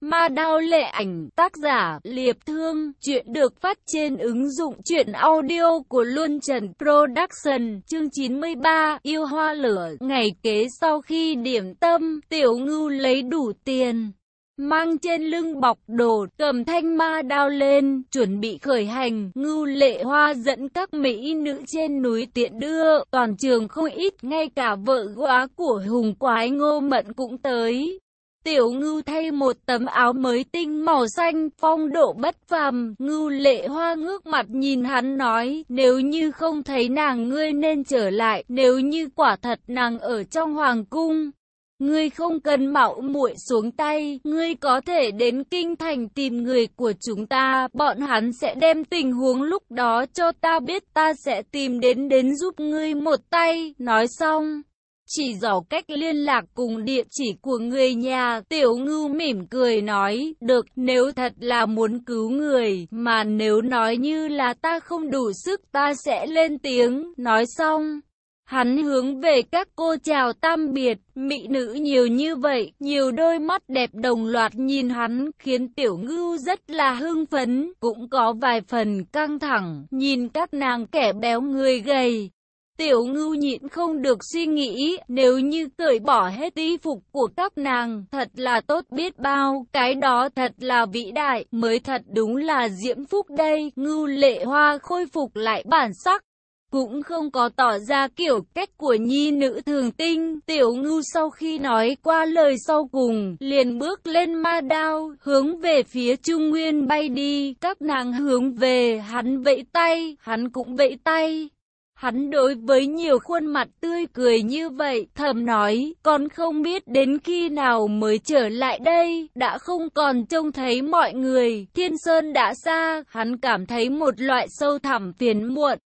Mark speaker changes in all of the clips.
Speaker 1: Ma đao lệ ảnh, tác giả, Liệp Thương, chuyện được phát trên ứng dụng truyện audio của Luân Trần Production, chương 93, yêu hoa lửa, ngày kế sau khi điểm tâm, tiểu ngưu lấy đủ tiền. Mang trên lưng bọc đồ, cầm thanh ma đao lên, chuẩn bị khởi hành, ngưu lệ hoa dẫn các mỹ nữ trên núi tiện đưa, toàn trường không ít, ngay cả vợ góa của hùng quái ngô mận cũng tới. Tiểu ngưu thay một tấm áo mới tinh màu xanh, phong độ bất phàm, ngưu lệ hoa ngước mặt nhìn hắn nói, nếu như không thấy nàng ngươi nên trở lại, nếu như quả thật nàng ở trong hoàng cung. Ngươi không cần mạo muội xuống tay, ngươi có thể đến kinh thành tìm người của chúng ta, bọn hắn sẽ đem tình huống lúc đó cho ta biết. Ta sẽ tìm đến đến giúp ngươi một tay, nói xong chỉ dò cách liên lạc cùng địa chỉ của người nhà. Tiểu ngưu mỉm cười nói, được, nếu thật là muốn cứu người, mà nếu nói như là ta không đủ sức ta sẽ lên tiếng, nói xong. Hắn hướng về các cô chào tam biệt, mỹ nữ nhiều như vậy, nhiều đôi mắt đẹp đồng loạt nhìn hắn, khiến tiểu ngưu rất là hưng phấn, cũng có vài phần căng thẳng, nhìn các nàng kẻ béo người gầy, Tiểu ngưu nhịn không được suy nghĩ, nếu như cởi bỏ hết y phục của các nàng, thật là tốt biết bao, cái đó thật là vĩ đại, mới thật đúng là diễm phúc đây, ngưu lệ hoa khôi phục lại bản sắc. Cũng không có tỏ ra kiểu cách của nhi nữ thường tinh, tiểu ngưu sau khi nói qua lời sau cùng, liền bước lên ma đao, hướng về phía trung nguyên bay đi, các nàng hướng về, hắn vẫy tay, hắn cũng vẫy tay. Hắn đối với nhiều khuôn mặt tươi cười như vậy, thầm nói, con không biết đến khi nào mới trở lại đây, đã không còn trông thấy mọi người, thiên sơn đã xa, hắn cảm thấy một loại sâu thẳm phiền muộn.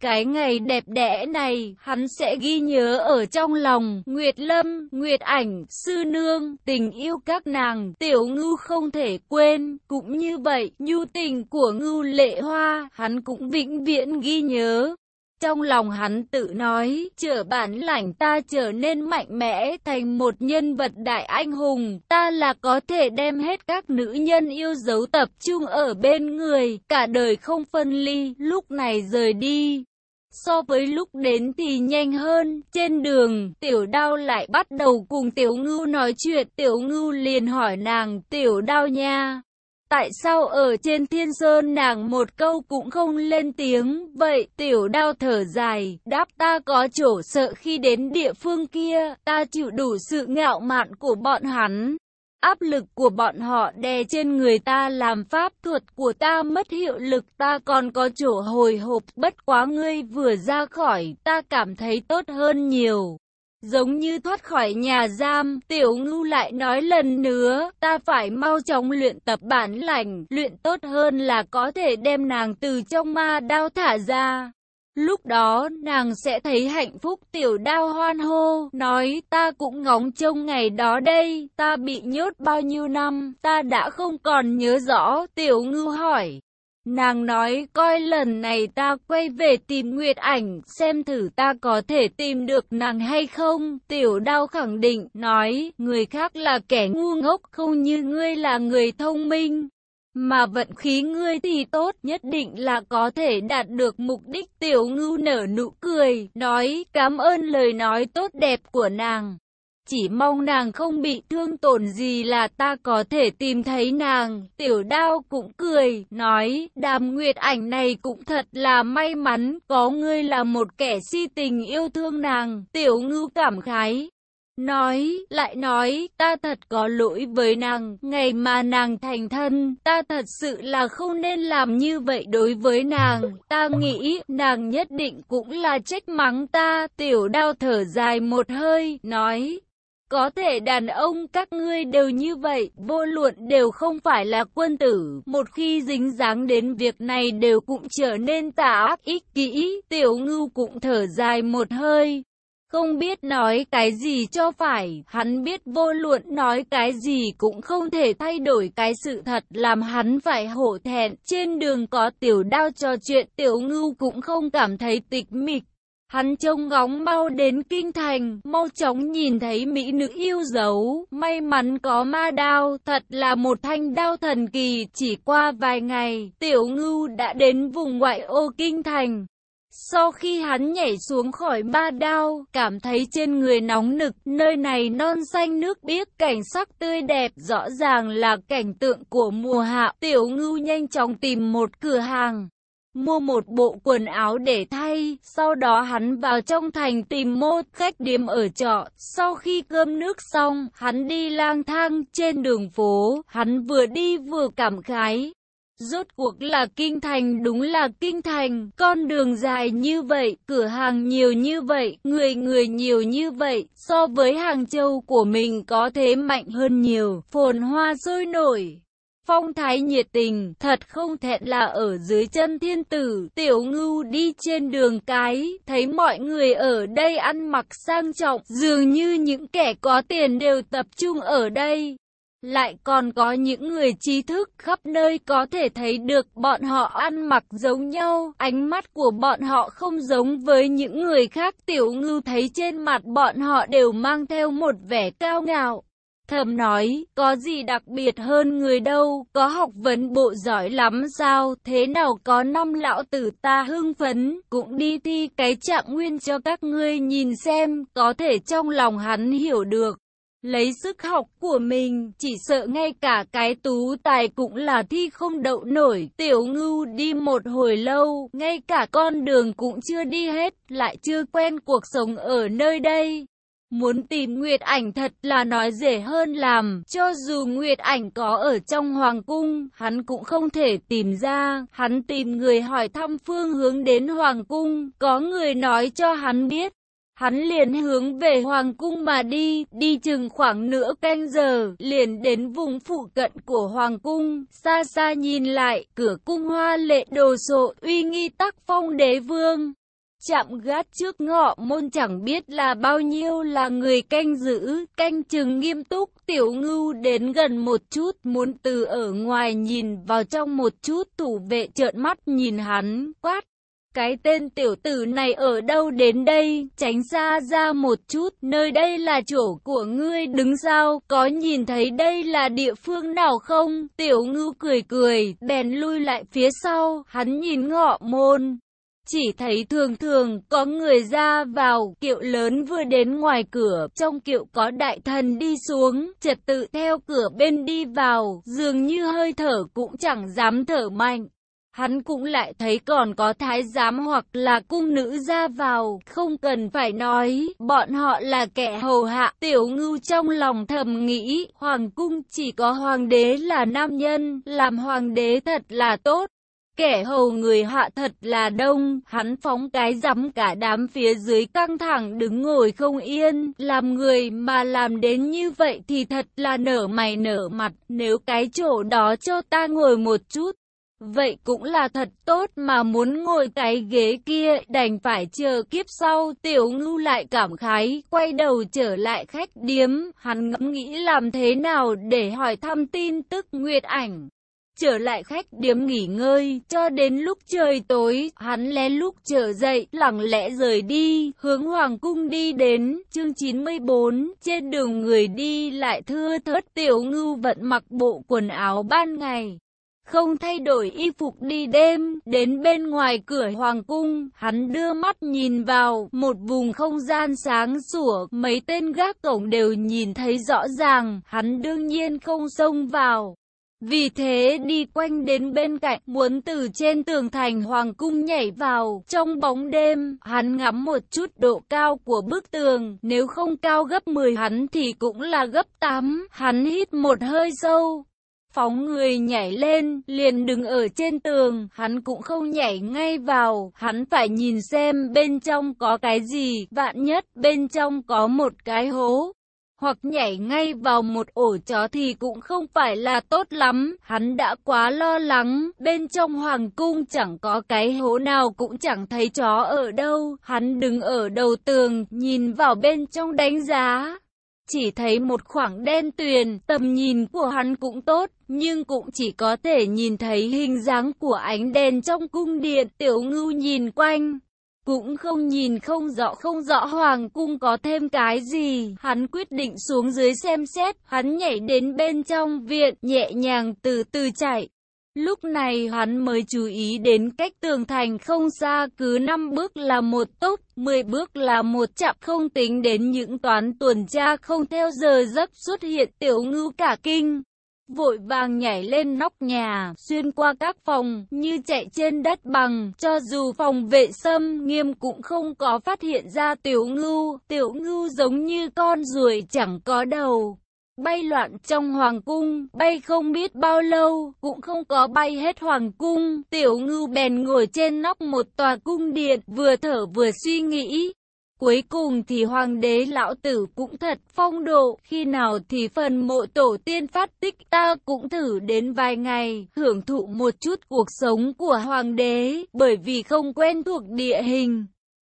Speaker 1: Cái ngày đẹp đẽ này, hắn sẽ ghi nhớ ở trong lòng, Nguyệt Lâm, Nguyệt Ảnh, Sư Nương, tình yêu các nàng, tiểu ngưu không thể quên, cũng như vậy, nhu tình của ngưu lệ hoa, hắn cũng vĩnh viễn ghi nhớ. Trong lòng hắn tự nói, chữa bản lãnh ta trở nên mạnh mẽ thành một nhân vật đại anh hùng, ta là có thể đem hết các nữ nhân yêu dấu tập trung ở bên người, cả đời không phân ly, lúc này rời đi. So với lúc đến thì nhanh hơn, trên đường, tiểu đao lại bắt đầu cùng tiểu ngưu nói chuyện, tiểu ngưu liền hỏi nàng, tiểu đao nha, Tại sao ở trên thiên sơn nàng một câu cũng không lên tiếng, vậy tiểu đao thở dài, đáp ta có chỗ sợ khi đến địa phương kia, ta chịu đủ sự ngạo mạn của bọn hắn. Áp lực của bọn họ đè trên người ta làm pháp thuật của ta mất hiệu lực ta còn có chỗ hồi hộp bất quá ngươi vừa ra khỏi ta cảm thấy tốt hơn nhiều. Giống như thoát khỏi nhà giam, tiểu ngưu lại nói lần nữa, ta phải mau chóng luyện tập bản lành, luyện tốt hơn là có thể đem nàng từ trong ma đao thả ra. Lúc đó nàng sẽ thấy hạnh phúc tiểu đao hoan hô, nói ta cũng ngóng trông ngày đó đây, ta bị nhốt bao nhiêu năm, ta đã không còn nhớ rõ, tiểu ngưu hỏi. Nàng nói coi lần này ta quay về tìm Nguyệt ảnh xem thử ta có thể tìm được nàng hay không. Tiểu đao khẳng định nói người khác là kẻ ngu ngốc không như ngươi là người thông minh. Mà vận khí ngươi thì tốt nhất định là có thể đạt được mục đích tiểu ngưu nở nụ cười, nói cảm ơn lời nói tốt đẹp của nàng chỉ mong nàng không bị thương tổn gì là ta có thể tìm thấy nàng. Tiểu đao cũng cười, nói, đàm nguyệt ảnh này cũng thật là may mắn, có ngươi là một kẻ si tình yêu thương nàng. Tiểu ngưu cảm khái. Nói, lại nói, ta thật có lỗi với nàng, ngày mà nàng thành thân, ta thật sự là không nên làm như vậy đối với nàng, ta nghĩ, nàng nhất định cũng là trách mắng ta, tiểu đao thở dài một hơi, nói, có thể đàn ông các ngươi đều như vậy, vô luận đều không phải là quân tử, một khi dính dáng đến việc này đều cũng trở nên tà ác ích kỹ, tiểu ngưu cũng thở dài một hơi. Không biết nói cái gì cho phải, hắn biết vô luận nói cái gì cũng không thể thay đổi cái sự thật làm hắn phải hổ thẹn. Trên đường có tiểu đao trò chuyện tiểu ngưu cũng không cảm thấy tịch mịch. Hắn trông ngóng mau đến kinh thành, mau chóng nhìn thấy mỹ nữ yêu dấu, may mắn có ma đao, thật là một thanh đao thần kỳ, chỉ qua vài ngày, tiểu ngưu đã đến vùng ngoại ô kinh thành. Sau khi hắn nhảy xuống khỏi ba đao, cảm thấy trên người nóng nực, nơi này non xanh nước biếc, cảnh sắc tươi đẹp, rõ ràng là cảnh tượng của mùa hạ. Tiểu ngưu nhanh chóng tìm một cửa hàng, mua một bộ quần áo để thay, sau đó hắn vào trong thành tìm một khách điếm ở trọ, sau khi cơm nước xong, hắn đi lang thang trên đường phố, hắn vừa đi vừa cảm khái. Rốt cuộc là kinh thành đúng là kinh thành, con đường dài như vậy, cửa hàng nhiều như vậy, người người nhiều như vậy, so với Hàng Châu của mình có thế mạnh hơn nhiều, phồn hoa sôi nổi. Phong thái nhiệt tình, thật không thẹn là ở dưới chân thiên tử, tiểu ngưu đi trên đường cái, thấy mọi người ở đây ăn mặc sang trọng, dường như những kẻ có tiền đều tập trung ở đây. Lại còn có những người trí thức khắp nơi có thể thấy được bọn họ ăn mặc giống nhau, ánh mắt của bọn họ không giống với những người khác. Tiểu Ngư thấy trên mặt bọn họ đều mang theo một vẻ cao ngạo. Thầm nói, có gì đặc biệt hơn người đâu, có học vấn bộ giỏi lắm sao, thế nào có năm lão tử ta hưng phấn, cũng đi thi cái trạng nguyên cho các ngươi nhìn xem, có thể trong lòng hắn hiểu được. Lấy sức học của mình, chỉ sợ ngay cả cái tú tài cũng là thi không đậu nổi. Tiểu ngưu đi một hồi lâu, ngay cả con đường cũng chưa đi hết, lại chưa quen cuộc sống ở nơi đây. Muốn tìm Nguyệt Ảnh thật là nói dễ hơn làm, cho dù Nguyệt Ảnh có ở trong Hoàng Cung, hắn cũng không thể tìm ra. Hắn tìm người hỏi thăm phương hướng đến Hoàng Cung, có người nói cho hắn biết. Hắn liền hướng về Hoàng Cung mà đi, đi chừng khoảng nửa canh giờ, liền đến vùng phụ cận của Hoàng Cung, xa xa nhìn lại, cửa cung hoa lệ đồ sộ, uy nghi tắc phong đế vương. Chạm gác trước ngọ môn chẳng biết là bao nhiêu là người canh giữ, canh chừng nghiêm túc, tiểu ngưu đến gần một chút, muốn từ ở ngoài nhìn vào trong một chút, thủ vệ trợn mắt nhìn hắn, quát. Cái tên tiểu tử này ở đâu đến đây, tránh xa ra một chút, nơi đây là chỗ của ngươi đứng sao, có nhìn thấy đây là địa phương nào không? Tiểu ngưu cười cười, bèn lui lại phía sau, hắn nhìn ngọ môn. Chỉ thấy thường thường có người ra vào, kiệu lớn vừa đến ngoài cửa, trong kiệu có đại thần đi xuống, trật tự theo cửa bên đi vào, dường như hơi thở cũng chẳng dám thở mạnh. Hắn cũng lại thấy còn có thái giám hoặc là cung nữ ra vào, không cần phải nói, bọn họ là kẻ hầu hạ. Tiểu ngưu trong lòng thầm nghĩ, hoàng cung chỉ có hoàng đế là nam nhân, làm hoàng đế thật là tốt. Kẻ hầu người hạ thật là đông, hắn phóng cái rắm cả đám phía dưới căng thẳng đứng ngồi không yên, làm người mà làm đến như vậy thì thật là nở mày nở mặt, nếu cái chỗ đó cho ta ngồi một chút, Vậy cũng là thật tốt mà muốn ngồi cái ghế kia đành phải chờ kiếp sau. Tiểu ngưu lại cảm khái quay đầu trở lại khách điếm hắn ngẫm nghĩ làm thế nào để hỏi thăm tin tức Nguyệt ảnh trở lại khách điếm nghỉ ngơi, cho đến lúc trời tối, hắn lén lúc trở dậy, lặng lẽ rời đi, hướng Hoàng Cung đi đến, chương 94, trên đường người đi lại thưa thớt tiểu ngưu vận mặc bộ quần áo ban ngày. Không thay đổi y phục đi đêm, đến bên ngoài cửa hoàng cung, hắn đưa mắt nhìn vào, một vùng không gian sáng sủa, mấy tên gác cổng đều nhìn thấy rõ ràng, hắn đương nhiên không xông vào. Vì thế đi quanh đến bên cạnh, muốn từ trên tường thành hoàng cung nhảy vào, trong bóng đêm, hắn ngắm một chút độ cao của bức tường, nếu không cao gấp 10 hắn thì cũng là gấp 8, hắn hít một hơi sâu, Phóng người nhảy lên, liền đứng ở trên tường, hắn cũng không nhảy ngay vào, hắn phải nhìn xem bên trong có cái gì, vạn nhất bên trong có một cái hố. Hoặc nhảy ngay vào một ổ chó thì cũng không phải là tốt lắm, hắn đã quá lo lắng, bên trong hoàng cung chẳng có cái hố nào cũng chẳng thấy chó ở đâu, hắn đứng ở đầu tường, nhìn vào bên trong đánh giá, chỉ thấy một khoảng đen tuyền, tầm nhìn của hắn cũng tốt, nhưng cũng chỉ có thể nhìn thấy hình dáng của ánh đèn trong cung điện. Tiểu ngưu nhìn quanh, cũng không nhìn không rõ không rõ hoàng cung có thêm cái gì. Hắn quyết định xuống dưới xem xét, hắn nhảy đến bên trong viện, nhẹ nhàng từ từ chạy. Lúc này hắn mới chú ý đến cách tường thành không xa cứ 5 bước là một tốc, 10 bước là một chạm không tính đến những toán tuần tra không theo giờ giấc xuất hiện tiểu ngưu cả kinh vội vàng nhảy lên nóc nhà, xuyên qua các phòng, như chạy trên đất bằng, cho dù phòng vệ sâm nghiêm cũng không có phát hiện ra tiểu ngưu, tiểu ngưu giống như con ruồi chẳng có đầu. Bay loạn trong hoàng cung, bay không biết bao lâu, cũng không có bay hết hoàng cung, tiểu ngưu bèn ngồi trên nóc một tòa cung điện, vừa thở vừa suy nghĩ, Cuối cùng thì hoàng đế lão tử cũng thật phong độ, khi nào thì phần mộ tổ tiên phát tích ta cũng thử đến vài ngày, hưởng thụ một chút cuộc sống của hoàng đế, bởi vì không quen thuộc địa hình.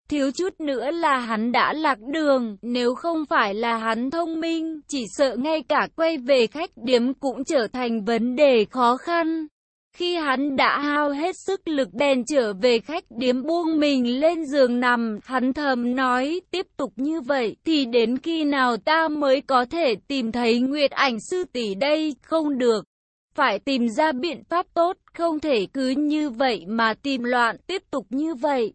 Speaker 1: Thiếu chút nữa là hắn đã lạc đường, nếu không phải là hắn thông minh, chỉ sợ ngay cả quay về khách điếm cũng trở thành vấn đề khó khăn. Khi hắn đã hao hết sức lực bèn trở về khách điếm buông mình lên giường nằm, hắn thầm nói, tiếp tục như vậy, thì đến khi nào ta mới có thể tìm thấy Nguyệt ảnh sư tỷ đây, không được. Phải tìm ra biện pháp tốt, không thể cứ như vậy mà tìm loạn, tiếp tục như vậy.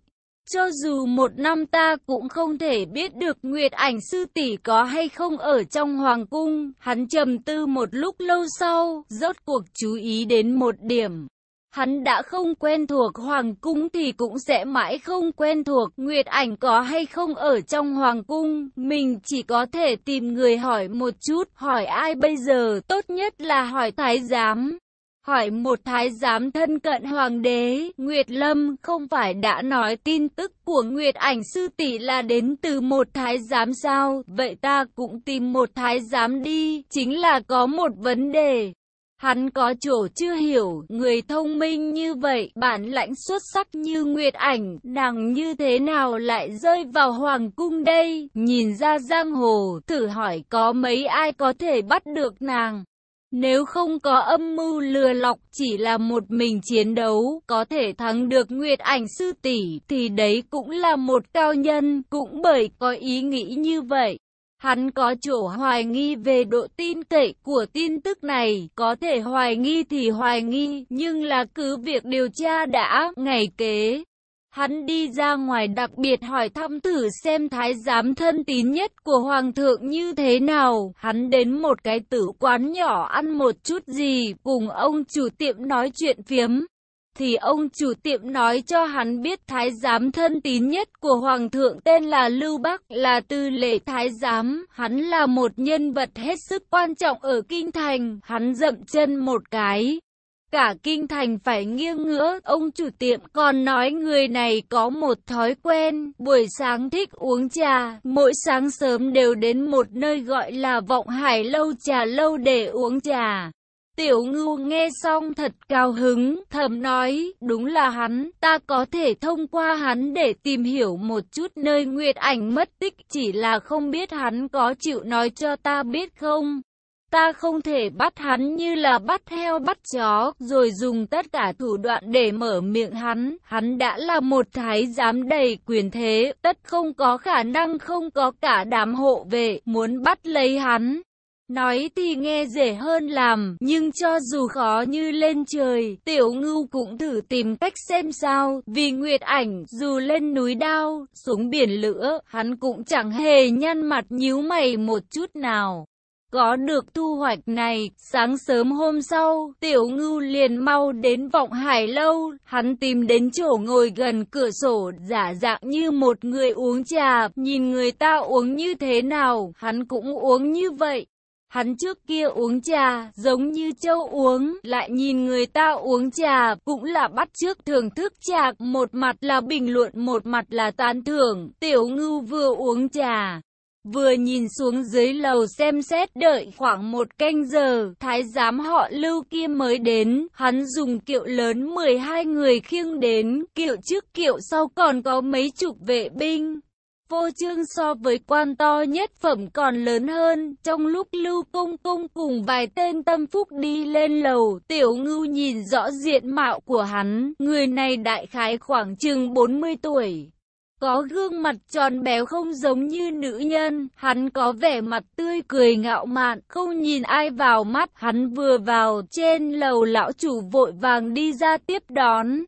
Speaker 1: Cho dù một năm ta cũng không thể biết được Nguyệt ảnh sư tỷ có hay không ở trong hoàng cung, hắn trầm tư một lúc lâu sau, rốt cuộc chú ý đến một điểm. Hắn đã không quen thuộc hoàng cung thì cũng sẽ mãi không quen thuộc Nguyệt ảnh có hay không ở trong hoàng cung. Mình chỉ có thể tìm người hỏi một chút, hỏi ai bây giờ, tốt nhất là hỏi thái giám. Hỏi một thái giám thân cận hoàng đế, Nguyệt Lâm không phải đã nói tin tức của Nguyệt ảnh sư tỷ là đến từ một thái giám sao? Vậy ta cũng tìm một thái giám đi, chính là có một vấn đề. Hắn có chỗ chưa hiểu, người thông minh như vậy, bản lãnh xuất sắc như Nguyệt ảnh, nàng như thế nào lại rơi vào hoàng cung đây? Nhìn ra giang hồ, thử hỏi có mấy ai có thể bắt được nàng? Nếu không có âm mưu lừa lọc chỉ là một mình chiến đấu, có thể thắng được Nguyệt ảnh sư tỷ, thì đấy cũng là một cao nhân, cũng bởi có ý nghĩ như vậy. Hắn có chỗ hoài nghi về độ tin cậy của tin tức này, có thể hoài nghi thì hoài nghi, nhưng là cứ việc điều tra đã, ngày kế. Hắn đi ra ngoài đặc biệt hỏi thăm thử xem thái giám thân tín nhất của hoàng thượng như thế nào. Hắn đến một cái tử quán nhỏ ăn một chút gì, cùng ông chủ tiệm nói chuyện phiếm. Thì ông chủ tiệm nói cho hắn biết thái giám thân tín nhất của hoàng thượng tên là Lưu Bắc, là tư lệ thái giám. Hắn là một nhân vật hết sức quan trọng ở kinh thành. Hắn dậm chân một cái, Cả kinh thành phải nghiêng ngữa, ông chủ tiệm còn nói người này có một thói quen, buổi sáng thích uống trà, mỗi sáng sớm đều đến một nơi gọi là vọng hải lâu trà lâu để uống trà. Tiểu ngưu nghe xong thật cao hứng, thầm nói, đúng là hắn, ta có thể thông qua hắn để tìm hiểu một chút nơi Nguyệt ảnh mất tích, chỉ là không biết hắn có chịu nói cho ta biết không. Ta không thể bắt hắn như là bắt heo bắt chó, rồi dùng tất cả thủ đoạn để mở miệng hắn. Hắn đã là một thái giám đầy quyền thế, tất không có khả năng không có cả đám hộ vệ, muốn bắt lấy hắn. Nói thì nghe dễ hơn làm, nhưng cho dù khó như lên trời, tiểu ngưu cũng thử tìm cách xem sao, vì Nguyệt ảnh, dù lên núi đao, xuống biển lửa, hắn cũng chẳng hề nhăn mặt nhíu mày một chút nào. Có được thu hoạch này, sáng sớm hôm sau, tiểu ngưu liền mau đến vọng hải lâu, hắn tìm đến chỗ ngồi gần cửa sổ, giả dạng như một người uống trà, nhìn người ta uống như thế nào, hắn cũng uống như vậy. Hắn trước kia uống trà, giống như châu uống, lại nhìn người ta uống trà, cũng là bắt trước thưởng thức trà, một mặt là bình luận, một mặt là tán thưởng, tiểu ngưu vừa uống trà, Vừa nhìn xuống dưới lầu xem xét đợi khoảng một canh giờ, thái giám họ lưu kia mới đến, hắn dùng kiệu lớn 12 người khiêng đến, kiệu trước kiệu sau còn có mấy chục vệ binh. Vô trương so với quan to nhất phẩm còn lớn hơn, trong lúc lưu công công cùng vài tên tâm phúc đi lên lầu, tiểu ngưu nhìn rõ diện mạo của hắn, người này đại khái khoảng chừng 40 tuổi có gương mặt tròn béo không giống như nữ nhân, hắn có vẻ mặt tươi cười ngạo mạn, không nhìn ai vào mắt, hắn vừa vào, trên lầu lão chủ vội vàng đi ra tiếp đón.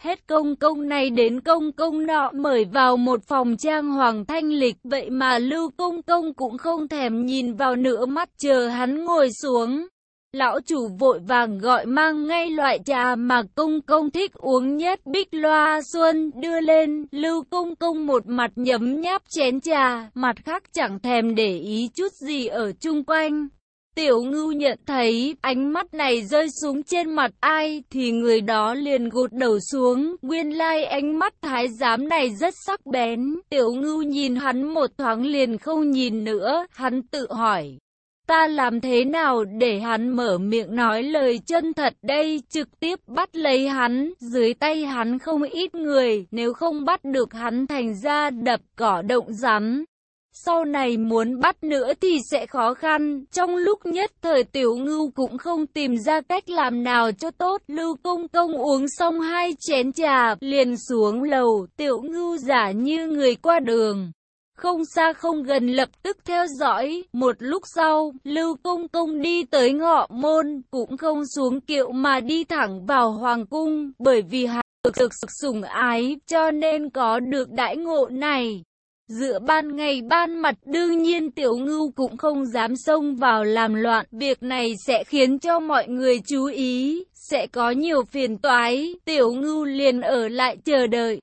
Speaker 1: Hết công công này đến công công nọ mời vào một phòng trang hoàng thanh lịch, vậy mà lưu công công cũng không thèm nhìn vào nửa mắt chờ hắn ngồi xuống. Lão chủ vội vàng gọi mang ngay loại trà mà công công thích uống nhất bích loa xuân đưa lên, lưu công công một mặt nhấm nháp chén trà, mặt khác chẳng thèm để ý chút gì ở chung quanh. Tiểu ngưu nhận thấy ánh mắt này rơi xuống trên mặt ai thì người đó liền gột đầu xuống. Nguyên lai like ánh mắt thái giám này rất sắc bén. Tiểu ngưu nhìn hắn một thoáng liền không nhìn nữa. Hắn tự hỏi. Ta làm thế nào để hắn mở miệng nói lời chân thật đây, trực tiếp bắt lấy hắn, dưới tay hắn không ít người, nếu không bắt được hắn thành ra đập cỏ động rắn. Sau này muốn bắt nữa thì sẽ khó khăn, trong lúc nhất thời tiểu ngưu cũng không tìm ra cách làm nào cho tốt. Lưu công công uống xong hai chén trà, liền xuống lầu, tiểu ngưu giả như người qua đường. Không xa không gần lập tức theo dõi, một lúc sau, Lưu Công Công đi tới ngọ môn, cũng không xuống kiệu mà đi thẳng vào Hoàng Cung, bởi vì hắn được thực sủng ái, cho nên có được đãi ngộ này. Giữa ban ngày ban mặt đương nhiên tiểu ngưu cũng không dám xông vào làm loạn, việc này sẽ khiến cho mọi người chú ý, sẽ có nhiều phiền toái, tiểu ngưu liền ở lại chờ đợi.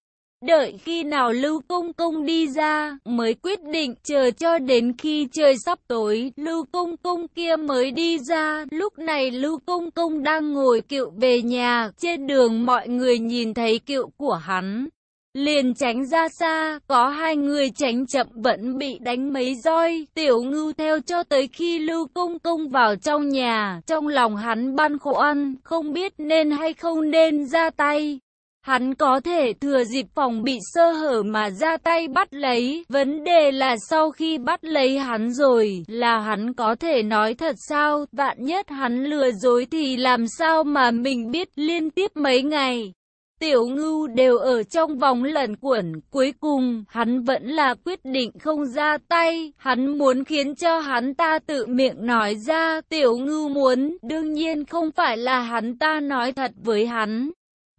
Speaker 1: Đợi khi nào Lưu Công Công đi ra, mới quyết định chờ cho đến khi trời sắp tối, Lưu Công Công kia mới đi ra. Lúc này Lưu Công Công đang ngồi kiệu về nhà, trên đường mọi người nhìn thấy kiệu của hắn. Liền tránh ra xa, có hai người tránh chậm vẫn bị đánh mấy roi, tiểu ngưu theo cho tới khi Lưu Công Công vào trong nhà, trong lòng hắn ban khổ ăn, không biết nên hay không nên ra tay. Hắn có thể thừa dịp phòng bị sơ hở mà ra tay bắt lấy, vấn đề là sau khi bắt lấy hắn rồi, là hắn có thể nói thật sao, vạn nhất hắn lừa dối thì làm sao mà mình biết liên tiếp mấy ngày. Tiểu ngưu đều ở trong vòng lẩn quẩn, cuối cùng, hắn vẫn là quyết định không ra tay, hắn muốn khiến cho hắn ta tự miệng nói ra, tiểu ngưu muốn, đương nhiên không phải là hắn ta nói thật với hắn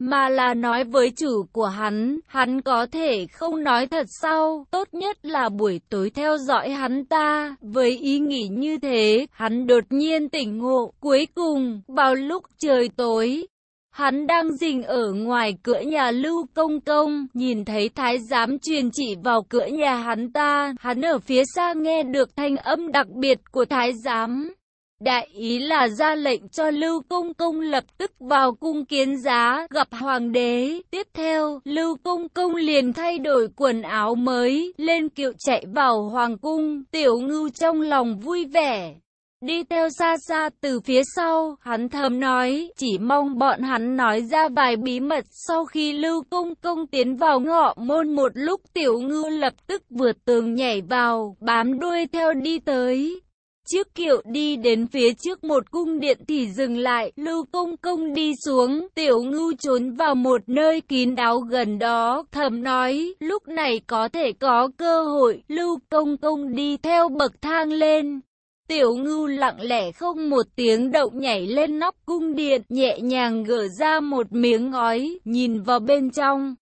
Speaker 1: mà là nói với chủ của hắn, hắn có thể không nói thật sao, tốt nhất là buổi tối theo dõi hắn ta, với ý nghĩ như thế, hắn đột nhiên tỉnh ngộ, cuối cùng, vào lúc trời tối, Hắn đang dình ở ngoài cửa nhà Lưu Công Công, nhìn thấy thái giám truyền chỉ vào cửa nhà hắn ta, hắn ở phía xa nghe được thanh âm đặc biệt của thái giám. Đại ý là ra lệnh cho Lưu Công Công lập tức vào cung kiến giá, gặp hoàng đế. Tiếp theo, Lưu Công Công liền thay đổi quần áo mới, lên kiệu chạy vào hoàng cung, tiểu ngưu trong lòng vui vẻ. Đi theo xa xa từ phía sau, hắn thầm nói, chỉ mong bọn hắn nói ra vài bí mật sau khi Lưu Công Công tiến vào ngọ môn một lúc tiểu ngư lập tức vượt tường nhảy vào, bám đuôi theo đi tới. Chiếc kiệu đi đến phía trước một cung điện thì dừng lại, Lưu Công Công đi xuống, tiểu ngưu trốn vào một nơi kín đáo gần đó, thầm nói, lúc này có thể có cơ hội, Lưu Công Công đi theo bậc thang lên. Tiểu ngưu lặng lẽ không một tiếng động nhảy lên nóc cung điện, nhẹ nhàng gỡ ra một miếng ngói, nhìn vào bên trong.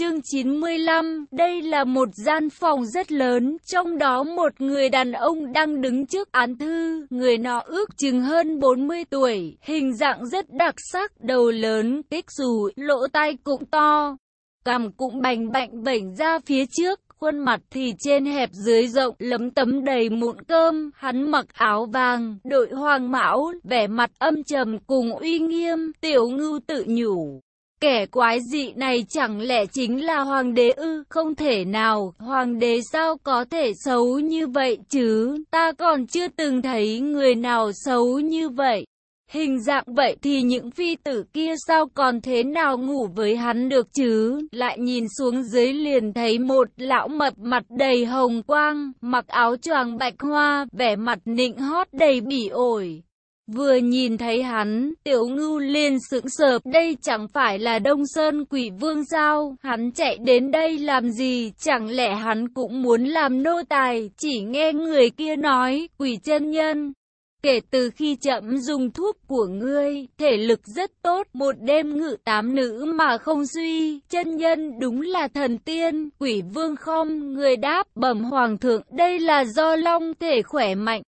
Speaker 1: Chương 95, đây là một gian phòng rất lớn, trong đó một người đàn ông đang đứng trước án thư, người nọ ước chừng hơn 40 tuổi, hình dạng rất đặc sắc, đầu lớn, kích rù, lỗ tai cũng to, cằm cũng bành bạnh vảnh ra phía trước, khuôn mặt thì trên hẹp dưới rộng, lấm tấm đầy mụn cơm, hắn mặc áo vàng, đội hoàng mão, vẻ mặt âm trầm cùng uy nghiêm, tiểu ngưu tự nhủ. Kẻ quái dị này chẳng lẽ chính là hoàng đế ư? Không thể nào, hoàng đế sao có thể xấu như vậy chứ? Ta còn chưa từng thấy người nào xấu như vậy. Hình dạng vậy thì những phi tử kia sao còn thế nào ngủ với hắn được chứ? Lại nhìn xuống dưới liền thấy một lão mập mặt đầy hồng quang, mặc áo choàng bạch hoa, vẻ mặt nịnh hót đầy bỉ ổi. Vừa nhìn thấy hắn, tiểu ngưu liền sững sờ, đây chẳng phải là Đông Sơn quỷ vương sao, hắn chạy đến đây làm gì, chẳng lẽ hắn cũng muốn làm nô tài, chỉ nghe người kia nói, quỷ chân nhân. Kể từ khi chậm dùng thuốc của ngươi, thể lực rất tốt, một đêm ngự tám nữ mà không suy, chân nhân đúng là thần tiên, quỷ vương không, người đáp, bẩm hoàng thượng, đây là do long thể khỏe mạnh.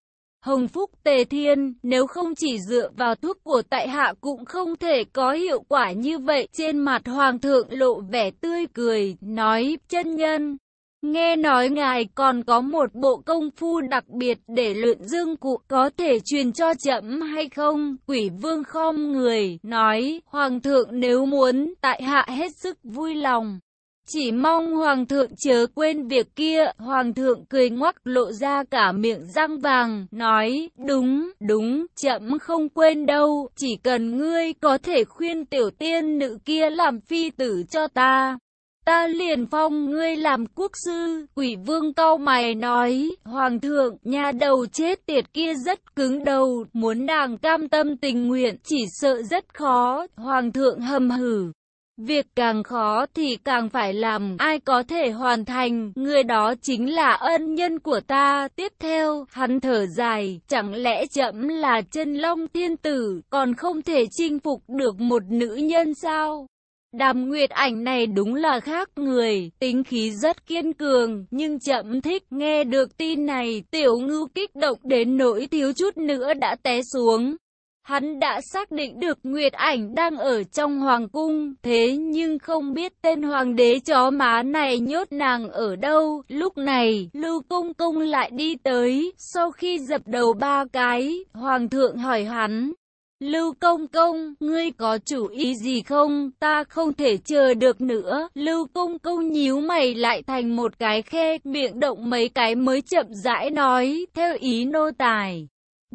Speaker 1: Hồng Phúc Tề Thiên, nếu không chỉ dựa vào thuốc của tại hạ cũng không thể có hiệu quả như vậy. Trên mặt Hoàng thượng lộ vẻ tươi cười, nói, chân nhân. Nghe nói ngài còn có một bộ công phu đặc biệt để luyện dương cụ có thể truyền cho chậm hay không? Quỷ vương khom người, nói, Hoàng thượng nếu muốn, tại hạ hết sức vui lòng. Chỉ mong Hoàng thượng chớ quên việc kia, Hoàng thượng cười ngoắc lộ ra cả miệng răng vàng, nói, đúng, đúng, chậm không quên đâu, chỉ cần ngươi có thể khuyên tiểu tiên nữ kia làm phi tử cho ta. Ta liền phong ngươi làm quốc sư, quỷ vương cau mày nói, Hoàng thượng, nhà đầu chết tiệt kia rất cứng đầu, muốn nàng cam tâm tình nguyện, chỉ sợ rất khó, Hoàng thượng hầm hử. Việc càng khó thì càng phải làm, ai có thể hoàn thành, người đó chính là ân nhân của ta. Tiếp theo, hắn thở dài, chẳng lẽ chậm là chân long thiên tử, còn không thể chinh phục được một nữ nhân sao? Đàm Nguyệt ảnh này đúng là khác người, tính khí rất kiên cường, nhưng chậm thích nghe được tin này, tiểu ngưu kích động đến nỗi thiếu chút nữa đã té xuống. Hắn đã xác định được Nguyệt Ảnh đang ở trong hoàng cung, thế nhưng không biết tên hoàng đế chó má này nhốt nàng ở đâu. Lúc này, Lưu Công Công lại đi tới, sau khi dập đầu ba cái, hoàng thượng hỏi hắn. Lưu Công Công, ngươi có chủ ý gì không? Ta không thể chờ được nữa. Lưu Công Công nhíu mày lại thành một cái khe, miệng động mấy cái mới chậm rãi nói, theo ý nô tài.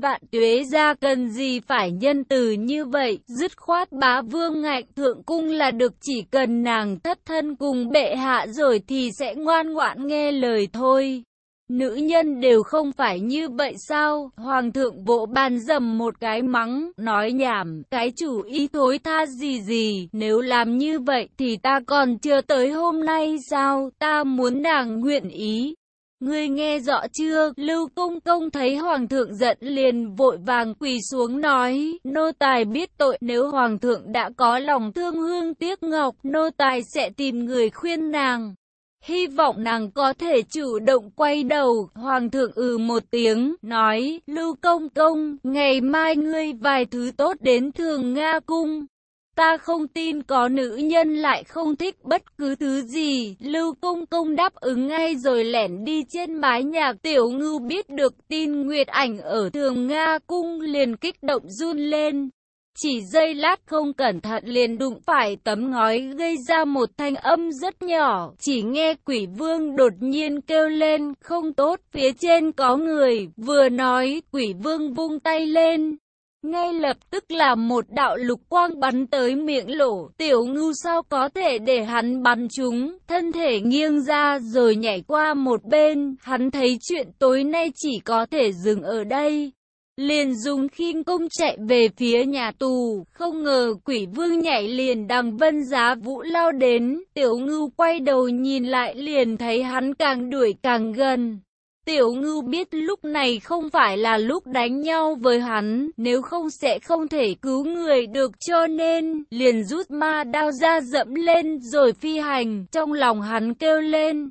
Speaker 1: Vạn tuế ra cần gì phải nhân từ như vậy, dứt khoát bá vương ngạnh thượng cung là được chỉ cần nàng thất thân cùng bệ hạ rồi thì sẽ ngoan ngoãn nghe lời thôi. Nữ nhân đều không phải như vậy sao? Hoàng thượng vỗ bàn dầm một cái mắng, nói nhảm, cái chủ ý thối tha gì gì, nếu làm như vậy thì ta còn chưa tới hôm nay sao? Ta muốn nàng nguyện ý. Ngươi nghe rõ chưa? Lưu Công Công thấy Hoàng thượng giận liền vội vàng quỳ xuống nói, nô tài biết tội nếu Hoàng thượng đã có lòng thương hương tiếc ngọc, nô tài sẽ tìm người khuyên nàng. Hy vọng nàng có thể chủ động quay đầu, Hoàng thượng ừ một tiếng, nói, Lưu Công Công, ngày mai ngươi vài thứ tốt đến thường Nga Cung. Ta không tin có nữ nhân lại không thích bất cứ thứ gì. Lưu Công Công đáp ứng ngay rồi lẻn đi trên mái nhà. Tiểu ngưu biết được tin Nguyệt ảnh ở thường Nga cung liền kích động run lên. Chỉ giây lát không cẩn thận liền đụng phải tấm ngói gây ra một thanh âm rất nhỏ. Chỉ nghe quỷ vương đột nhiên kêu lên, không tốt, phía trên có người. Vừa nói, quỷ vương vung tay lên. Ngay lập tức là một đạo lục quang bắn tới miệng lỗ, tiểu ngưu sao có thể để hắn bắn chúng, thân thể nghiêng ra rồi nhảy qua một bên, hắn thấy chuyện tối nay chỉ có thể dừng ở đây. Liền dùng khinh công chạy về phía nhà tù, không ngờ quỷ vương nhảy liền đằng vân giá vũ lao đến, tiểu ngưu quay đầu nhìn lại liền thấy hắn càng đuổi càng gần. Tiểu ngưu biết lúc này không phải là lúc đánh nhau với hắn, nếu không sẽ không thể cứu người được cho nên, liền rút ma đao ra dẫm lên rồi phi hành, trong lòng hắn kêu lên.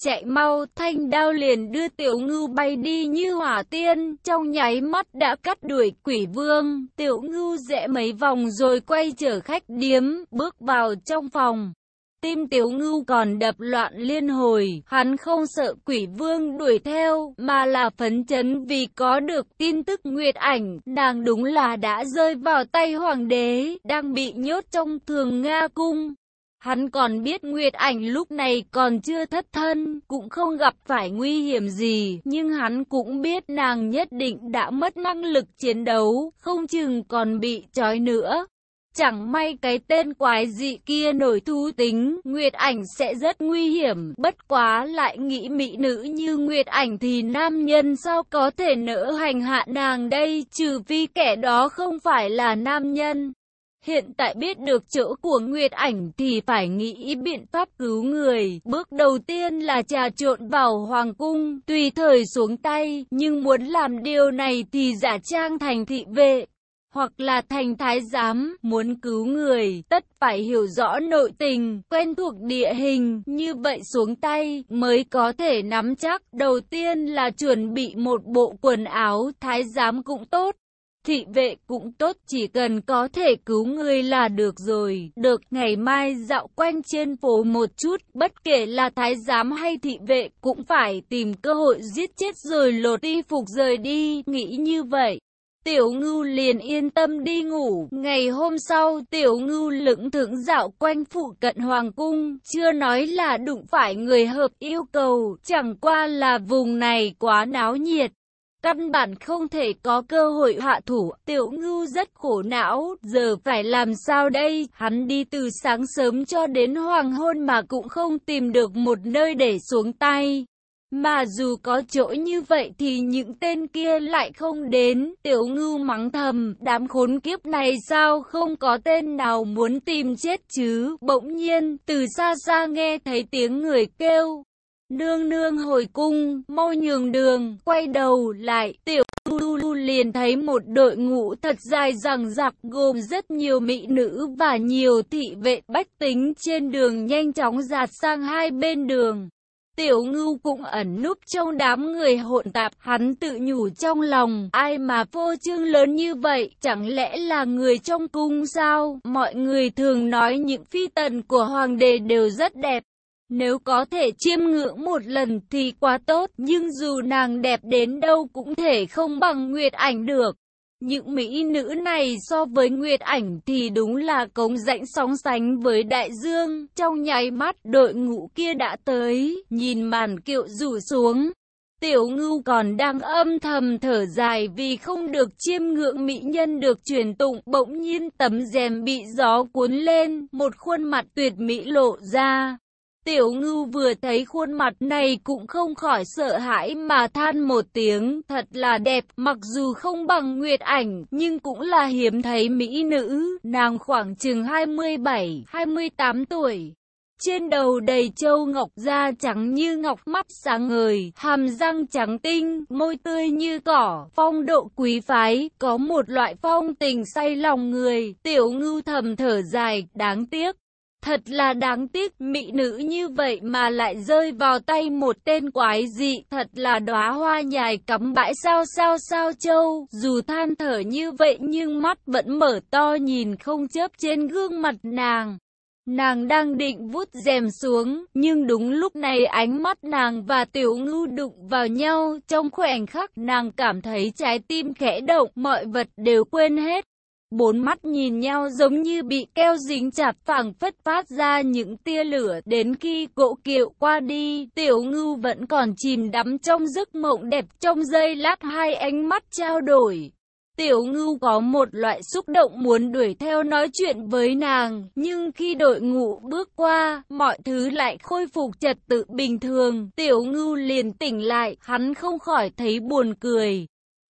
Speaker 1: Chạy mau, thanh đao liền đưa tiểu ngưu bay đi như hỏa tiên, trong nháy mắt đã cắt đuổi quỷ vương, tiểu ngưu rẽ mấy vòng rồi quay trở khách điếm, bước vào trong phòng. Tim tiểu ngưu còn đập loạn liên hồi, hắn không sợ quỷ vương đuổi theo, mà là phấn chấn vì có được tin tức nguyệt ảnh, nàng đúng là đã rơi vào tay hoàng đế, đang bị nhốt trong thường Nga cung. Hắn còn biết Nguyệt Ảnh lúc này còn chưa thất thân, cũng không gặp phải nguy hiểm gì, nhưng hắn cũng biết nàng nhất định đã mất năng lực chiến đấu, không chừng còn bị trói nữa. Chẳng may cái tên quái dị kia nổi thú tính, Nguyệt ảnh sẽ rất nguy hiểm, bất quá lại nghĩ mỹ nữ như Nguyệt ảnh thì nam nhân sao có thể nỡ hành hạ nàng đây, trừ phi kẻ đó không phải là nam nhân. Hiện tại biết được chỗ của Nguyệt Ảnh thì phải nghĩ biện pháp cứu người. Bước đầu tiên là trà trộn vào Hoàng Cung, tùy thời xuống tay, nhưng muốn làm điều này thì giả trang thành thị vệ hoặc là thành thái giám, muốn cứu người, tất phải hiểu rõ nội tình, quen thuộc địa hình, như vậy xuống tay mới có thể nắm chắc. Đầu tiên là chuẩn bị một bộ quần áo, thái giám cũng tốt. Thị vệ cũng tốt chỉ cần có thể cứu người là được rồi. Được ngày mai dạo quanh trên phố một chút, bất kể là thái giám hay thị vệ cũng phải tìm cơ hội giết chết rồi lột y phục rời đi, nghĩ như vậy. Tiểu ngưu liền yên tâm đi ngủ. Ngày hôm sau, tiểu ngưu lững thững dạo quanh phụ cận hoàng cung, chưa nói là đụng phải người hợp yêu cầu, chẳng qua là vùng này quá náo nhiệt. Căn bản không thể có cơ hội hạ thủ, tiểu ngưu rất khổ não, giờ phải làm sao đây, hắn đi từ sáng sớm cho đến hoàng hôn mà cũng không tìm được một nơi để xuống tay. Mà dù có chỗ như vậy thì những tên kia lại không đến, tiểu ngưu mắng thầm, đám khốn kiếp này sao không có tên nào muốn tìm chết chứ, bỗng nhiên, từ xa xa nghe thấy tiếng người kêu. Nương nương hồi cung, mau nhường đường, quay đầu lại, tiểu Lulu liền thấy một đội ngũ thật dài rằng giặc gồm rất nhiều mỹ nữ và nhiều thị vệ bách tính trên đường nhanh chóng giạt sang hai bên đường. Tiểu ngưu cũng ẩn núp trong đám người hỗn tạp, hắn tự nhủ trong lòng, ai mà phô trương lớn như vậy, chẳng lẽ là người trong cung sao? Mọi người thường nói những phi tần của hoàng đế đều rất đẹp. Nếu có thể chiêm ngưỡng một lần thì quá tốt, nhưng dù nàng đẹp đến đâu cũng thể không bằng Nguyệt Ảnh được. Những mỹ nữ này so với Nguyệt Ảnh thì đúng là cống rãnh sóng sánh với đại dương. Trong nháy mắt đội ngũ kia đã tới, nhìn màn kiệu rủ xuống. Tiểu ngưu còn đang âm thầm thở dài vì không được chiêm ngưỡng mỹ nhân được truyền tụng. Bỗng nhiên tấm rèm bị gió cuốn lên, một khuôn mặt tuyệt mỹ lộ ra. Tiểu ngưu vừa thấy khuôn mặt này cũng không khỏi sợ hãi mà than một tiếng, thật là đẹp, mặc dù không bằng nguyệt ảnh, nhưng cũng là hiếm thấy mỹ nữ, nàng khoảng chừng 27, 28 tuổi. Trên đầu đầy châu ngọc da trắng như ngọc mắt sáng ngời, hàm răng trắng tinh, môi tươi như cỏ, phong độ quý phái, có một loại phong tình say lòng người, tiểu ngưu thầm thở dài, đáng tiếc. Thật là đáng tiếc, mỹ nữ như vậy mà lại rơi vào tay một tên quái dị, thật là đóa hoa nhài cắm bãi sao sao sao châu, dù than thở như vậy nhưng mắt vẫn mở to nhìn không chớp trên gương mặt nàng. Nàng đang định vút rèm xuống, nhưng đúng lúc này ánh mắt nàng và tiểu ngưu đụng vào nhau, trong khoảnh khắc nàng cảm thấy trái tim khẽ động, mọi vật đều quên hết. Bốn mắt nhìn nhau giống như bị keo dính chặt phẳng phất phát ra những tia lửa đến khi cỗ kiệu qua đi. Tiểu ngưu vẫn còn chìm đắm trong giấc mộng đẹp trong giây lát hai ánh mắt trao đổi. Tiểu ngưu có một loại xúc động muốn đuổi theo nói chuyện với nàng, nhưng khi đội ngũ bước qua, mọi thứ lại khôi phục trật tự bình thường. Tiểu ngưu liền tỉnh lại, hắn không khỏi thấy buồn cười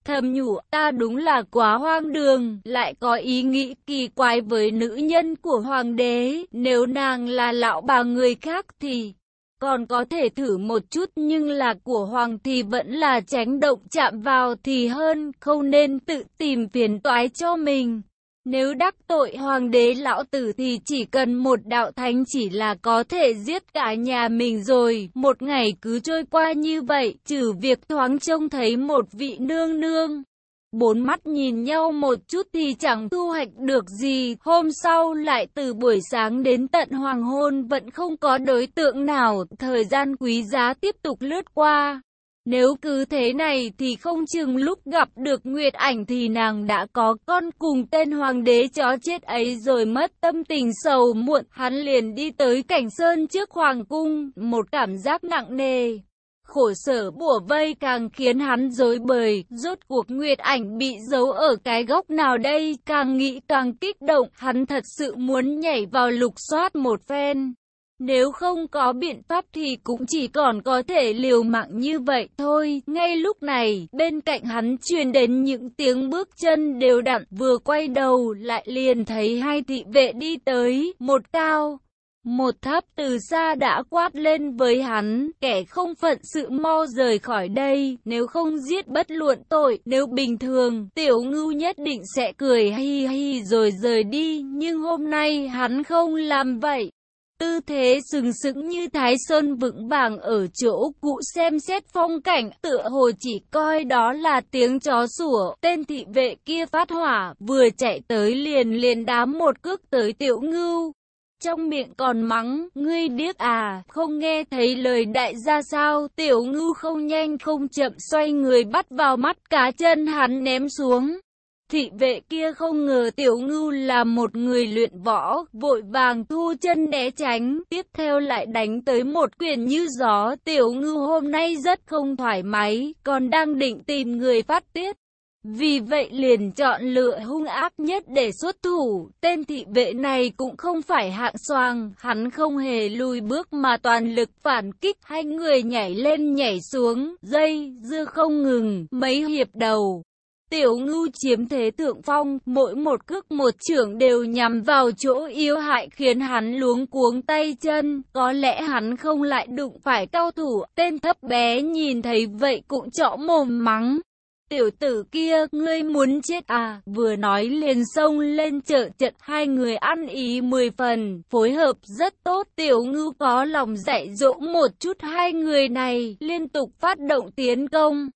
Speaker 1: thầm nhủ, ta đúng là quá hoang đường, lại có ý nghĩ kỳ quái với nữ nhân của hoàng đế, nếu nàng là lão bà người khác thì còn có thể thử một chút nhưng là của hoàng thì vẫn là tránh động chạm vào thì hơn, không nên tự tìm phiền toái cho mình. Nếu đắc tội hoàng đế lão tử thì chỉ cần một đạo thánh chỉ là có thể giết cả nhà mình rồi. Một ngày cứ trôi qua như vậy, trừ việc thoáng trông thấy một vị nương nương. Bốn mắt nhìn nhau một chút thì chẳng thu hoạch được gì. Hôm sau lại từ buổi sáng đến tận hoàng hôn vẫn không có đối tượng nào. Thời gian quý giá tiếp tục lướt qua. Nếu cứ thế này thì không chừng lúc gặp được Nguyệt Ảnh thì nàng đã có con cùng tên hoàng đế chó chết ấy rồi mất tâm tình sầu muộn. Hắn liền đi tới cảnh sơn trước hoàng cung, một cảm giác nặng nề. khổ sở bùa vây càng khiến hắn rối bời, rốt cuộc Nguyệt ảnh bị giấu ở cái góc nào đây, càng nghĩ càng kích động, hắn thật sự muốn nhảy vào lục soát một phen. Nếu không có biện pháp thì cũng chỉ còn có thể liều mạng như vậy thôi. Ngay lúc này, bên cạnh hắn truyền đến những tiếng bước chân đều đặn, vừa quay đầu lại liền thấy hai thị vệ đi tới, một cao, một tháp từ xa đã quát lên với hắn, kẻ không phận sự mau rời khỏi đây, nếu không giết bất luận tội, nếu bình thường, tiểu ngưu nhất định sẽ cười hi hi rồi rời đi, nhưng hôm nay hắn không làm vậy. Tư thế sừng sững như Thái Sơn vững vàng ở chỗ cụ xem xét phong cảnh, tựa hồ chỉ coi đó là tiếng chó sủa. Tên thị vệ kia phát hỏa, vừa chạy tới liền liền đám một cước tới tiểu ngưu. Trong miệng còn mắng, ngươi điếc à, không nghe thấy lời đại gia sao, tiểu ngưu không nhanh không chậm xoay người bắt vào mắt cá chân hắn ném xuống. Thị vệ kia không ngờ tiểu ngưu là một người luyện võ, vội vàng thu chân né tránh, tiếp theo lại đánh tới một quyền như gió. Tiểu ngưu hôm nay rất không thoải mái, còn đang định tìm người phát tiết. Vì vậy liền chọn lựa hung ác nhất để xuất thủ, tên thị vệ này cũng không phải hạng xoang, hắn không hề lùi bước mà toàn lực phản kích, hai người nhảy lên nhảy xuống, dây, dưa không ngừng, mấy hiệp đầu. Tiểu ngưu chiếm thế thượng phong, mỗi một cước một trưởng đều nhằm vào chỗ yếu hại khiến hắn luống cuống tay chân, có lẽ hắn không lại đụng phải cao thủ, tên thấp bé nhìn thấy vậy cũng trõ mồm mắng. Tiểu tử kia, ngươi muốn chết à, vừa nói liền xông lên trợ trận hai người ăn ý mười phần, phối hợp rất tốt. Tiểu ngưu có lòng dạy dỗ một chút hai người này, liên tục phát động tiến công.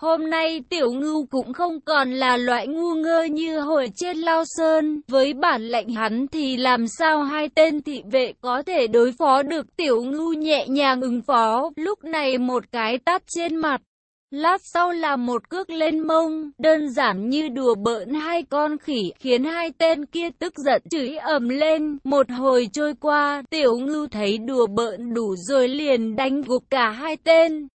Speaker 1: Hôm nay tiểu ngưu cũng không còn là loại ngu ngơ như hồi trên lao sơn, với bản lệnh hắn thì làm sao hai tên thị vệ có thể đối phó được tiểu ngưu nhẹ nhàng ứng phó, lúc này một cái tát trên mặt. Lát sau là một cước lên mông, đơn giản như đùa bỡn hai con khỉ, khiến hai tên kia tức giận chửi ầm lên. Một hồi trôi qua, tiểu ngưu thấy đùa bỡn đủ rồi liền đánh gục cả hai tên.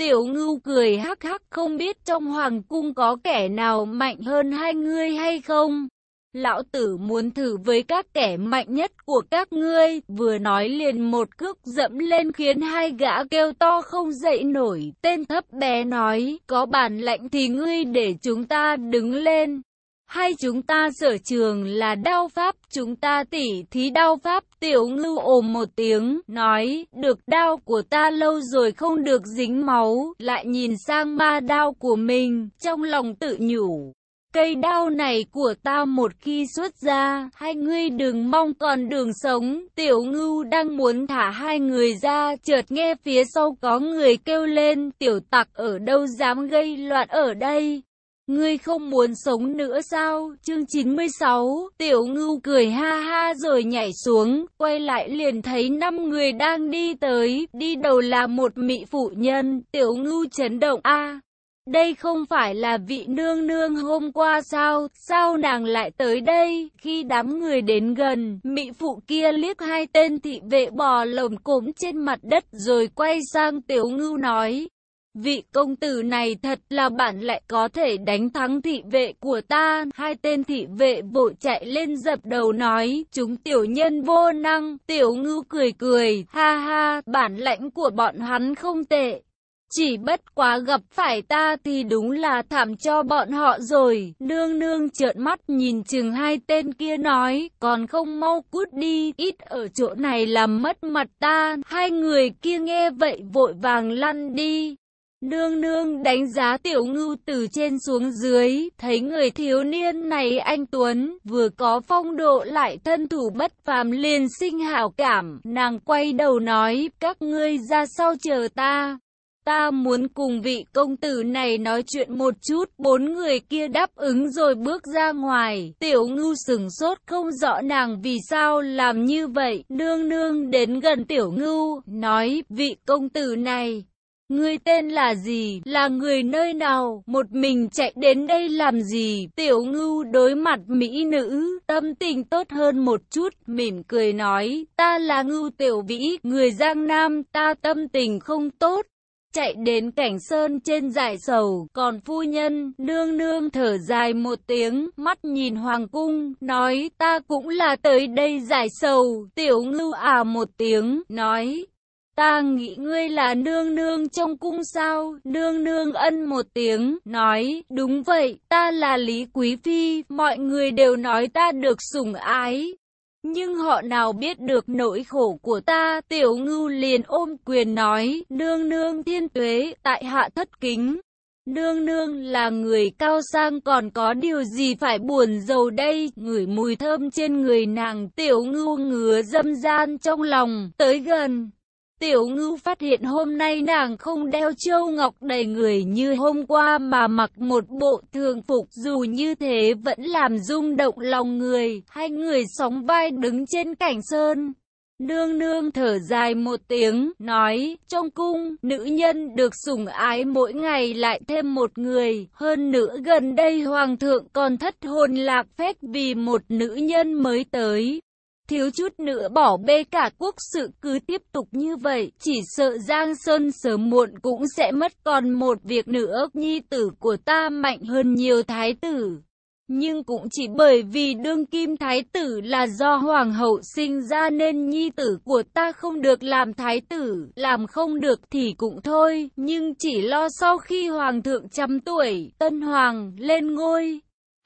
Speaker 1: Tiểu ngưu cười hắc hắc không biết trong hoàng cung có kẻ nào mạnh hơn hai ngươi hay không. Lão tử muốn thử với các kẻ mạnh nhất của các ngươi, vừa nói liền một cước dẫm lên khiến hai gã kêu to không dậy nổi. Tên thấp bé nói, có bản lệnh thì ngươi để chúng ta đứng lên hai chúng ta sở trường là đao pháp, chúng ta tỉ thí đao pháp, tiểu ngưu ồm một tiếng, nói, được đao của ta lâu rồi không được dính máu, lại nhìn sang ma đao của mình, trong lòng tự nhủ. Cây đao này của ta một khi xuất ra, hai ngươi đừng mong còn đường sống. Tiểu ngưu đang muốn thả hai người ra, chợt nghe phía sau có người kêu lên, tiểu tặc ở đâu dám gây loạn ở đây. Ngươi không muốn sống nữa sao? Chương 96, tiểu ngưu cười ha ha rồi nhảy xuống, quay lại liền thấy năm người đang đi tới, đi đầu là một mị phụ nhân, tiểu ngưu chấn động a đây không phải là vị nương nương hôm qua sao, sao nàng lại tới đây? Khi đám người đến gần, mỹ phụ kia liếc hai tên thị vệ bò lồng cốm trên mặt đất rồi quay sang tiểu ngưu nói. Vị công tử này thật là bản lại có thể đánh thắng thị vệ của ta. Hai tên thị vệ vội chạy lên dập đầu nói, chúng tiểu nhân vô năng. Tiểu ngưu cười cười, ha ha, bản lãnh của bọn hắn không tệ. Chỉ bất quá gặp phải ta thì đúng là thảm cho bọn họ rồi. Nương nương trợn mắt nhìn chừng hai tên kia nói, còn không mau cút đi, ít ở chỗ này làm mất mặt ta. Hai người kia nghe vậy vội vàng lăn đi. Nương nương đánh giá tiểu ngưu từ trên xuống dưới, thấy người thiếu niên này anh Tuấn, vừa có phong độ lại thân thủ bất phàm liền sinh hảo cảm, nàng quay đầu nói, các ngươi ra sau chờ ta. Ta muốn cùng vị công tử này nói chuyện một chút, bốn người kia đáp ứng rồi bước ra ngoài. Tiểu ngưu sừng sốt không rõ nàng vì sao làm như vậy. Nương nương đến gần tiểu ngưu, nói, vị công tử này, Ngươi tên là gì, là người nơi nào, một mình chạy đến đây làm gì? Tiểu ngưu đối mặt mỹ nữ, tâm tình tốt hơn một chút, mỉm cười nói, ta là ngưu tiểu vĩ, người Giang Nam, ta tâm tình không tốt. chạy đến cảnh sơn trên giải sầu, còn phu nhân, nương nương thở dài một tiếng, mắt nhìn hoàng cung, nói, ta cũng là tới đây giải sầu, tiểu ngưu à một tiếng, nói, Ta nghĩ ngươi là nương nương trong cung sao? Nương nương ân một tiếng, nói, đúng vậy, ta là Lý Quý Phi, mọi người đều nói ta được sủng ái. Nhưng họ nào biết được nỗi khổ của ta, tiểu ngưu liền ôm quyền nói, nương nương thiên tuế, tại hạ thất kính. Nương nương là người cao sang còn có điều gì phải buồn giàu đây, ngửi mùi thơm trên người nàng, tiểu ngưu ngứa dâm gian trong lòng, tới gần. Tiểu ngưu phát hiện hôm nay nàng không đeo châu ngọc đầy người như hôm qua mà mặc một bộ thường phục dù như thế vẫn làm rung động lòng người, hai người sóng vai đứng trên cảnh sơn. Nương nương thở dài một tiếng, nói, trong cung, nữ nhân được sủng ái mỗi ngày lại thêm một người, hơn nữa gần đây hoàng thượng còn thất hồn lạc phép vì một nữ nhân mới tới thiếu chút nữa bỏ bê cả quốc sự cứ tiếp tục như vậy, chỉ sợ Giang Sơn sớm muộn cũng sẽ mất còn một việc nữa, nhi tử của ta mạnh hơn nhiều thái tử. Nhưng cũng chỉ bởi vì đương kim thái tử là do hoàng hậu sinh ra nên nhi tử của ta không được làm thái tử, làm không được thì cũng thôi, nhưng chỉ lo sau khi hoàng thượng trăm tuổi, tân hoàng lên ngôi,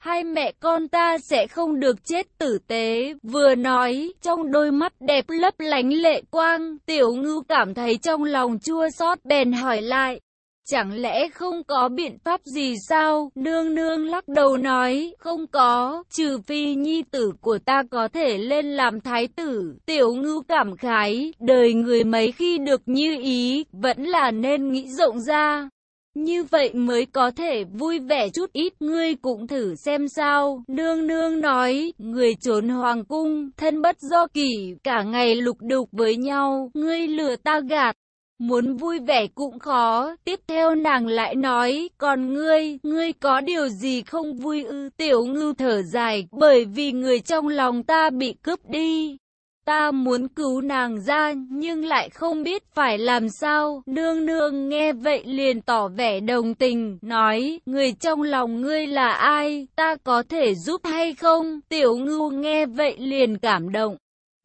Speaker 1: hai mẹ con ta sẽ không được chết tử tế. Vừa nói, trong đôi mắt đẹp lấp lánh lệ quang, tiểu ngưu cảm thấy trong lòng chua xót bèn hỏi lại. Chẳng lẽ không có biện pháp gì sao? Nương nương lắc đầu nói, không có, trừ phi nhi tử của ta có thể lên làm thái tử. Tiểu ngưu cảm khái, đời người mấy khi được như ý, vẫn là nên nghĩ rộng ra. Như vậy mới có thể vui vẻ chút ít, ngươi cũng thử xem sao. Nương nương nói, người trốn hoàng cung, thân bất do kỷ, cả ngày lục đục với nhau, ngươi lừa ta gạt. Muốn vui vẻ cũng khó, tiếp theo nàng lại nói, còn ngươi, ngươi có điều gì không vui ư? Tiểu ngưu thở dài, bởi vì người trong lòng ta bị cướp đi. Ta muốn cứu nàng ra nhưng lại không biết phải làm sao. Nương nương nghe vậy liền tỏ vẻ đồng tình, nói, người trong lòng ngươi là ai, ta có thể giúp hay không? Tiểu ngưu nghe vậy liền cảm động.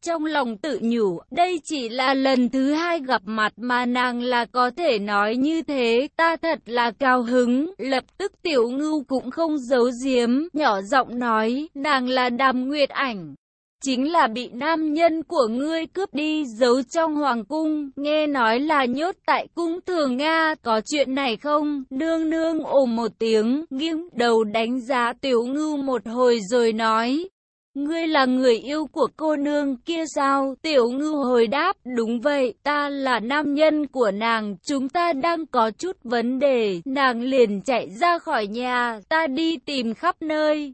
Speaker 1: Trong lòng tự nhủ, đây chỉ là lần thứ hai gặp mặt mà nàng là có thể nói như thế, ta thật là cao hứng, lập tức tiểu ngưu cũng không giấu giếm, nhỏ giọng nói, nàng là đàm nguyệt ảnh chính là bị nam nhân của ngươi cướp đi giấu trong hoàng cung, nghe nói là nhốt tại cung thường Nga, có chuyện này không? Nương nương ồ một tiếng, nghiêng đầu đánh giá tiểu ngưu một hồi rồi nói. Ngươi là người yêu của cô nương kia sao? Tiểu ngư hồi đáp, đúng vậy, ta là nam nhân của nàng, chúng ta đang có chút vấn đề. Nàng liền chạy ra khỏi nhà, ta đi tìm khắp nơi.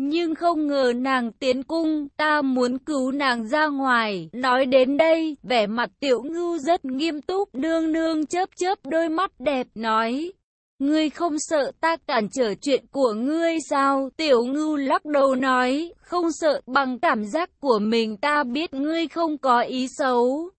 Speaker 1: Nhưng không ngờ nàng tiến cung, ta muốn cứu nàng ra ngoài. Nói đến đây, vẻ mặt tiểu ngưu rất nghiêm túc, nương nương chớp chớp đôi mắt đẹp, nói. Ngươi không sợ ta cản trở chuyện của ngươi sao? Tiểu ngưu lắc đầu nói, không sợ bằng cảm giác của mình ta biết ngươi không có ý xấu.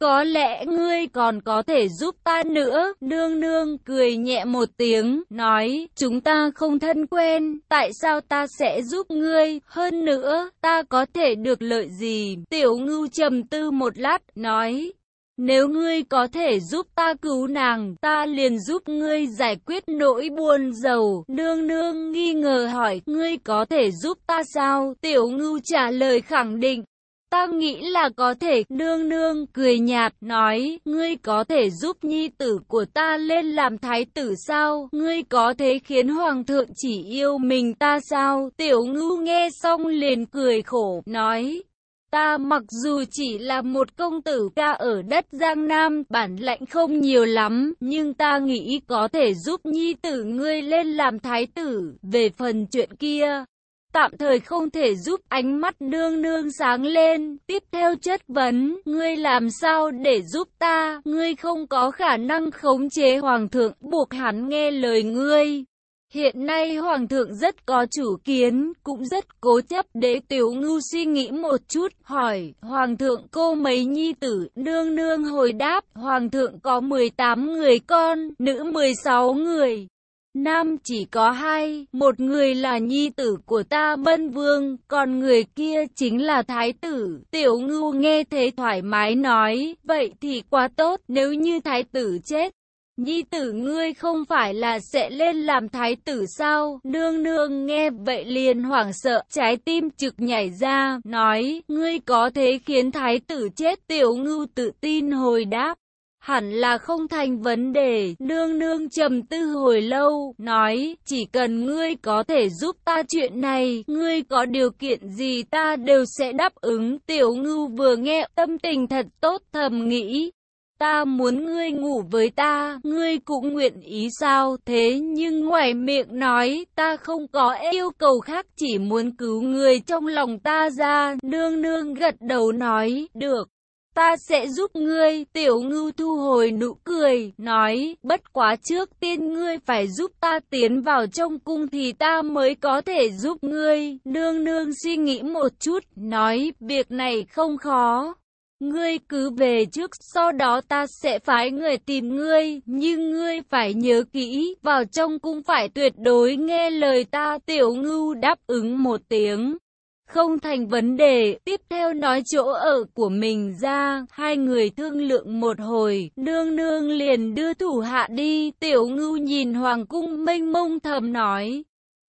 Speaker 1: Có lẽ ngươi còn có thể giúp ta nữa. Nương nương cười nhẹ một tiếng, nói, chúng ta không thân quen, tại sao ta sẽ giúp ngươi? Hơn nữa, ta có thể được lợi gì? Tiểu ngưu trầm tư một lát, nói, nếu ngươi có thể giúp ta cứu nàng, ta liền giúp ngươi giải quyết nỗi buồn giàu. Nương nương nghi ngờ hỏi, ngươi có thể giúp ta sao? Tiểu ngưu trả lời khẳng định, Ta nghĩ là có thể, nương nương, cười nhạt, nói, ngươi có thể giúp nhi tử của ta lên làm thái tử sao? Ngươi có thể khiến hoàng thượng chỉ yêu mình ta sao? Tiểu ngưu nghe xong liền cười khổ, nói, Ta mặc dù chỉ là một công tử ca ở đất Giang Nam, bản lãnh không nhiều lắm, nhưng ta nghĩ có thể giúp nhi tử ngươi lên làm thái tử. Về phần chuyện kia, tạm thời không thể giúp ánh mắt nương nương sáng lên. Tiếp theo chất vấn, ngươi làm sao để giúp ta, ngươi không có khả năng khống chế hoàng thượng, buộc hắn nghe lời ngươi. Hiện nay Hoàng thượng rất có chủ kiến, cũng rất cố chấp để tiểu ngưu suy nghĩ một chút, hỏi, Hoàng thượng cô mấy nhi tử, nương nương hồi đáp, Hoàng thượng có 18 người con, nữ 16 người. Nam chỉ có hai, một người là nhi tử của ta bân vương, còn người kia chính là thái tử. Tiểu ngưu nghe thế thoải mái nói, vậy thì quá tốt, nếu như thái tử chết, Nhi tử ngươi không phải là sẽ lên làm thái tử sao? Nương nương nghe vậy liền hoảng sợ, trái tim trực nhảy ra, nói, ngươi có thế khiến thái tử chết tiểu ngưu tự tin hồi đáp. Hẳn là không thành vấn đề, nương nương trầm tư hồi lâu, nói, chỉ cần ngươi có thể giúp ta chuyện này, ngươi có điều kiện gì ta đều sẽ đáp ứng. Tiểu ngưu vừa nghe, tâm tình thật tốt thầm nghĩ, Ta muốn ngươi ngủ với ta, ngươi cũng nguyện ý sao? Thế nhưng ngoài miệng nói, ta không có yêu cầu khác chỉ muốn cứu người trong lòng ta ra. Nương nương gật đầu nói, được. Ta sẽ giúp ngươi, tiểu ngưu thu hồi nụ cười, nói, bất quá trước tiên ngươi phải giúp ta tiến vào trong cung thì ta mới có thể giúp ngươi. Nương nương suy nghĩ một chút, nói, việc này không khó. Ngươi cứ về trước, sau đó ta sẽ phái người tìm ngươi, nhưng ngươi phải nhớ kỹ, vào trong cung phải tuyệt đối nghe lời ta. Tiểu ngưu đáp ứng một tiếng. Không thành vấn đề, tiếp theo nói chỗ ở của mình ra, hai người thương lượng một hồi, nương nương liền đưa thủ hạ đi, tiểu ngưu nhìn hoàng cung mênh mông thầm nói,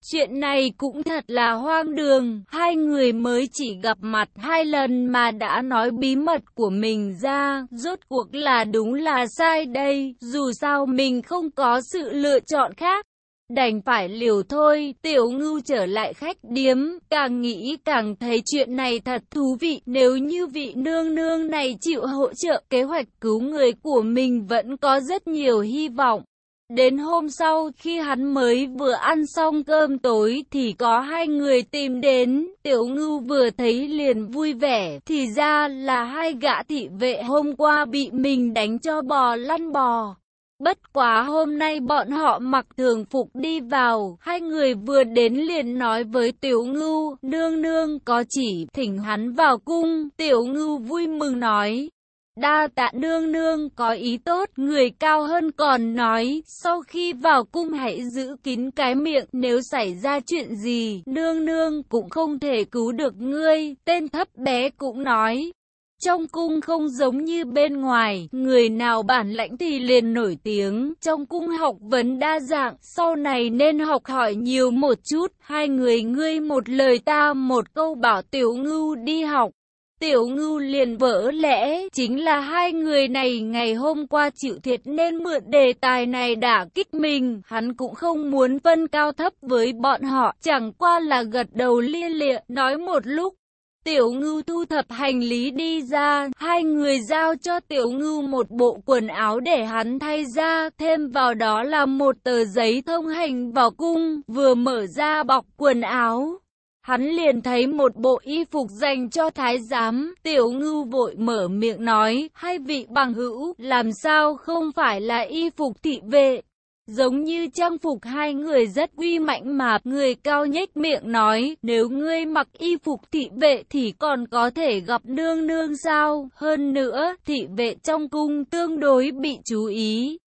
Speaker 1: Chuyện này cũng thật là hoang đường, hai người mới chỉ gặp mặt hai lần mà đã nói bí mật của mình ra, rốt cuộc là đúng là sai đây, dù sao mình không có sự lựa chọn khác. Đành phải liều thôi, tiểu ngưu trở lại khách điếm, càng nghĩ càng thấy chuyện này thật thú vị, nếu như vị nương nương này chịu hỗ trợ kế hoạch cứu người của mình vẫn có rất nhiều hy vọng. Đến hôm sau khi hắn mới vừa ăn xong cơm tối thì có hai người tìm đến, tiểu ngưu vừa thấy liền vui vẻ, thì ra là hai gã thị vệ hôm qua bị mình đánh cho bò lăn bò. Bất quá hôm nay bọn họ mặc thường phục đi vào, hai người vừa đến liền nói với tiểu ngưu, nương nương có chỉ thỉnh hắn vào cung, tiểu ngưu vui mừng nói, Đa tạ nương nương có ý tốt, người cao hơn còn nói, sau khi vào cung hãy giữ kín cái miệng, nếu xảy ra chuyện gì, nương nương cũng không thể cứu được ngươi, tên thấp bé cũng nói. Trong cung không giống như bên ngoài, người nào bản lãnh thì liền nổi tiếng, trong cung học vấn đa dạng, sau này nên học hỏi nhiều một chút, hai người ngươi một lời ta một câu bảo tiểu ngưu đi học. Tiểu ngưu liền vỡ lẽ, chính là hai người này ngày hôm qua chịu thiệt nên mượn đề tài này đả kích mình, hắn cũng không muốn phân cao thấp với bọn họ, chẳng qua là gật đầu lia lịa, nói một lúc. Tiểu ngưu thu thập hành lý đi ra, hai người giao cho tiểu ngưu một bộ quần áo để hắn thay ra, thêm vào đó là một tờ giấy thông hành vào cung, vừa mở ra bọc quần áo, Hắn liền thấy một bộ y phục dành cho thái giám, tiểu ngưu vội mở miệng nói, hai vị bằng hữu, làm sao không phải là y phục thị vệ. Giống như trang phục hai người rất uy mạnh mà, người cao nhếch miệng nói, nếu ngươi mặc y phục thị vệ thì còn có thể gặp nương nương sao, hơn nữa, thị vệ trong cung tương đối bị chú ý.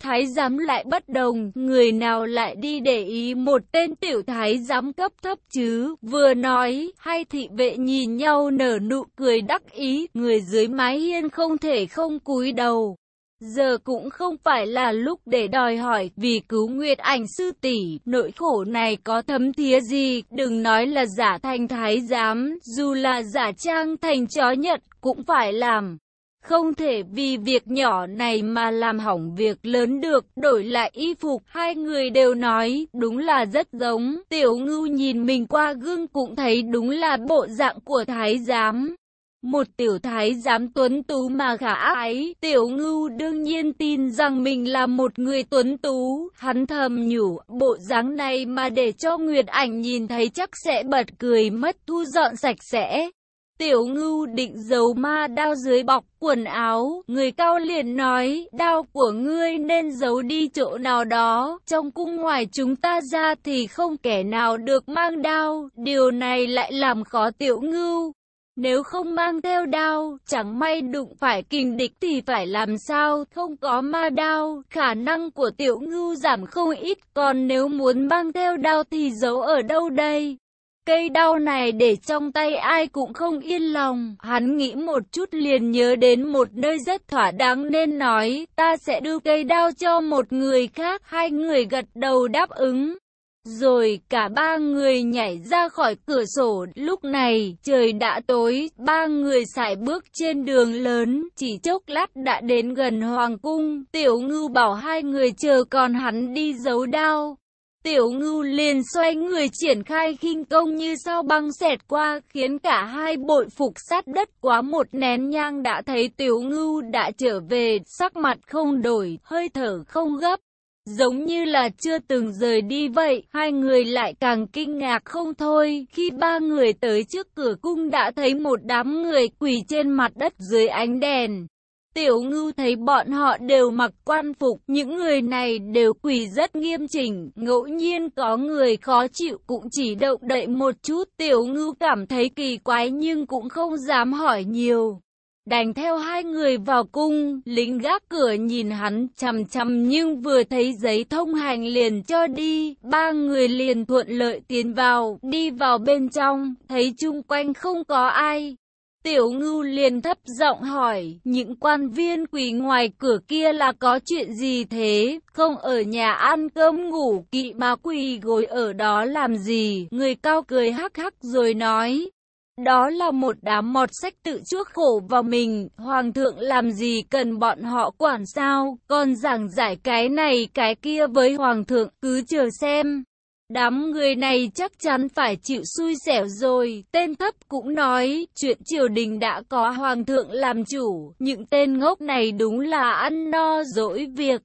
Speaker 1: Thái giám lại bất đồng, người nào lại đi để ý một tên tiểu thái giám cấp thấp chứ, vừa nói, hai thị vệ nhìn nhau nở nụ cười đắc ý, người dưới mái hiên không thể không cúi đầu. Giờ cũng không phải là lúc để đòi hỏi, vì cứu Nguyệt Ảnh sư tỷ, nỗi khổ này có thấm thía gì, đừng nói là giả thành thái giám, dù là giả trang thành chó nhật, cũng phải làm. Không thể vì việc nhỏ này mà làm hỏng việc lớn được, đổi lại y phục, hai người đều nói, đúng là rất giống. Tiểu ngưu nhìn mình qua gương cũng thấy đúng là bộ dạng của thái giám. Một tiểu thái giám tuấn tú mà gã ái, tiểu ngưu đương nhiên tin rằng mình là một người tuấn tú, hắn thầm nhủ, bộ dáng này mà để cho Nguyệt ảnh nhìn thấy chắc sẽ bật cười mất thu dọn sạch sẽ. Tiểu ngưu định giấu ma đao dưới bọc quần áo, người cao liền nói, đao của ngươi nên giấu đi chỗ nào đó, trong cung ngoài chúng ta ra thì không kẻ nào được mang đao, điều này lại làm khó tiểu ngưu. Nếu không mang theo đao, chẳng may đụng phải kình địch thì phải làm sao, không có ma đao, khả năng của tiểu ngưu giảm không ít, còn nếu muốn mang theo đao thì giấu ở đâu đây? Cây đao này để trong tay ai cũng không yên lòng, hắn nghĩ một chút liền nhớ đến một nơi rất thỏa đáng nên nói, ta sẽ đưa cây đao cho một người khác, hai người gật đầu đáp ứng. Rồi cả ba người nhảy ra khỏi cửa sổ, lúc này trời đã tối, ba người xài bước trên đường lớn, chỉ chốc lát đã đến gần hoàng cung, tiểu ngưu bảo hai người chờ còn hắn đi giấu đao. Tiểu ngưu liền xoay người triển khai khinh công như sao băng xẹt qua khiến cả hai bội phục sát đất quá một nén nhang đã thấy tiểu ngưu đã trở về sắc mặt không đổi, hơi thở không gấp. Giống như là chưa từng rời đi vậy, hai người lại càng kinh ngạc không thôi, khi ba người tới trước cửa cung đã thấy một đám người quỳ trên mặt đất dưới ánh đèn. Tiểu ngưu thấy bọn họ đều mặc quan phục, những người này đều quỳ rất nghiêm chỉnh, ngẫu nhiên có người khó chịu cũng chỉ động đậy một chút. Tiểu ngưu cảm thấy kỳ quái nhưng cũng không dám hỏi nhiều. Đành theo hai người vào cung, lính gác cửa nhìn hắn chằm chằm nhưng vừa thấy giấy thông hành liền cho đi, ba người liền thuận lợi tiến vào, đi vào bên trong, thấy chung quanh không có ai, Tiểu ngưu liền thấp giọng hỏi, những quan viên quỳ ngoài cửa kia là có chuyện gì thế, không ở nhà ăn cơm ngủ kỵ mà quỳ gối ở đó làm gì, người cao cười hắc hắc rồi nói. Đó là một đám mọt sách tự chuốc khổ vào mình, hoàng thượng làm gì cần bọn họ quản sao, còn giảng giải cái này cái kia với hoàng thượng cứ chờ xem. Đám người này chắc chắn phải chịu xui xẻo rồi, tên thấp cũng nói, chuyện triều đình đã có hoàng thượng làm chủ, những tên ngốc này đúng là ăn no dỗi việc.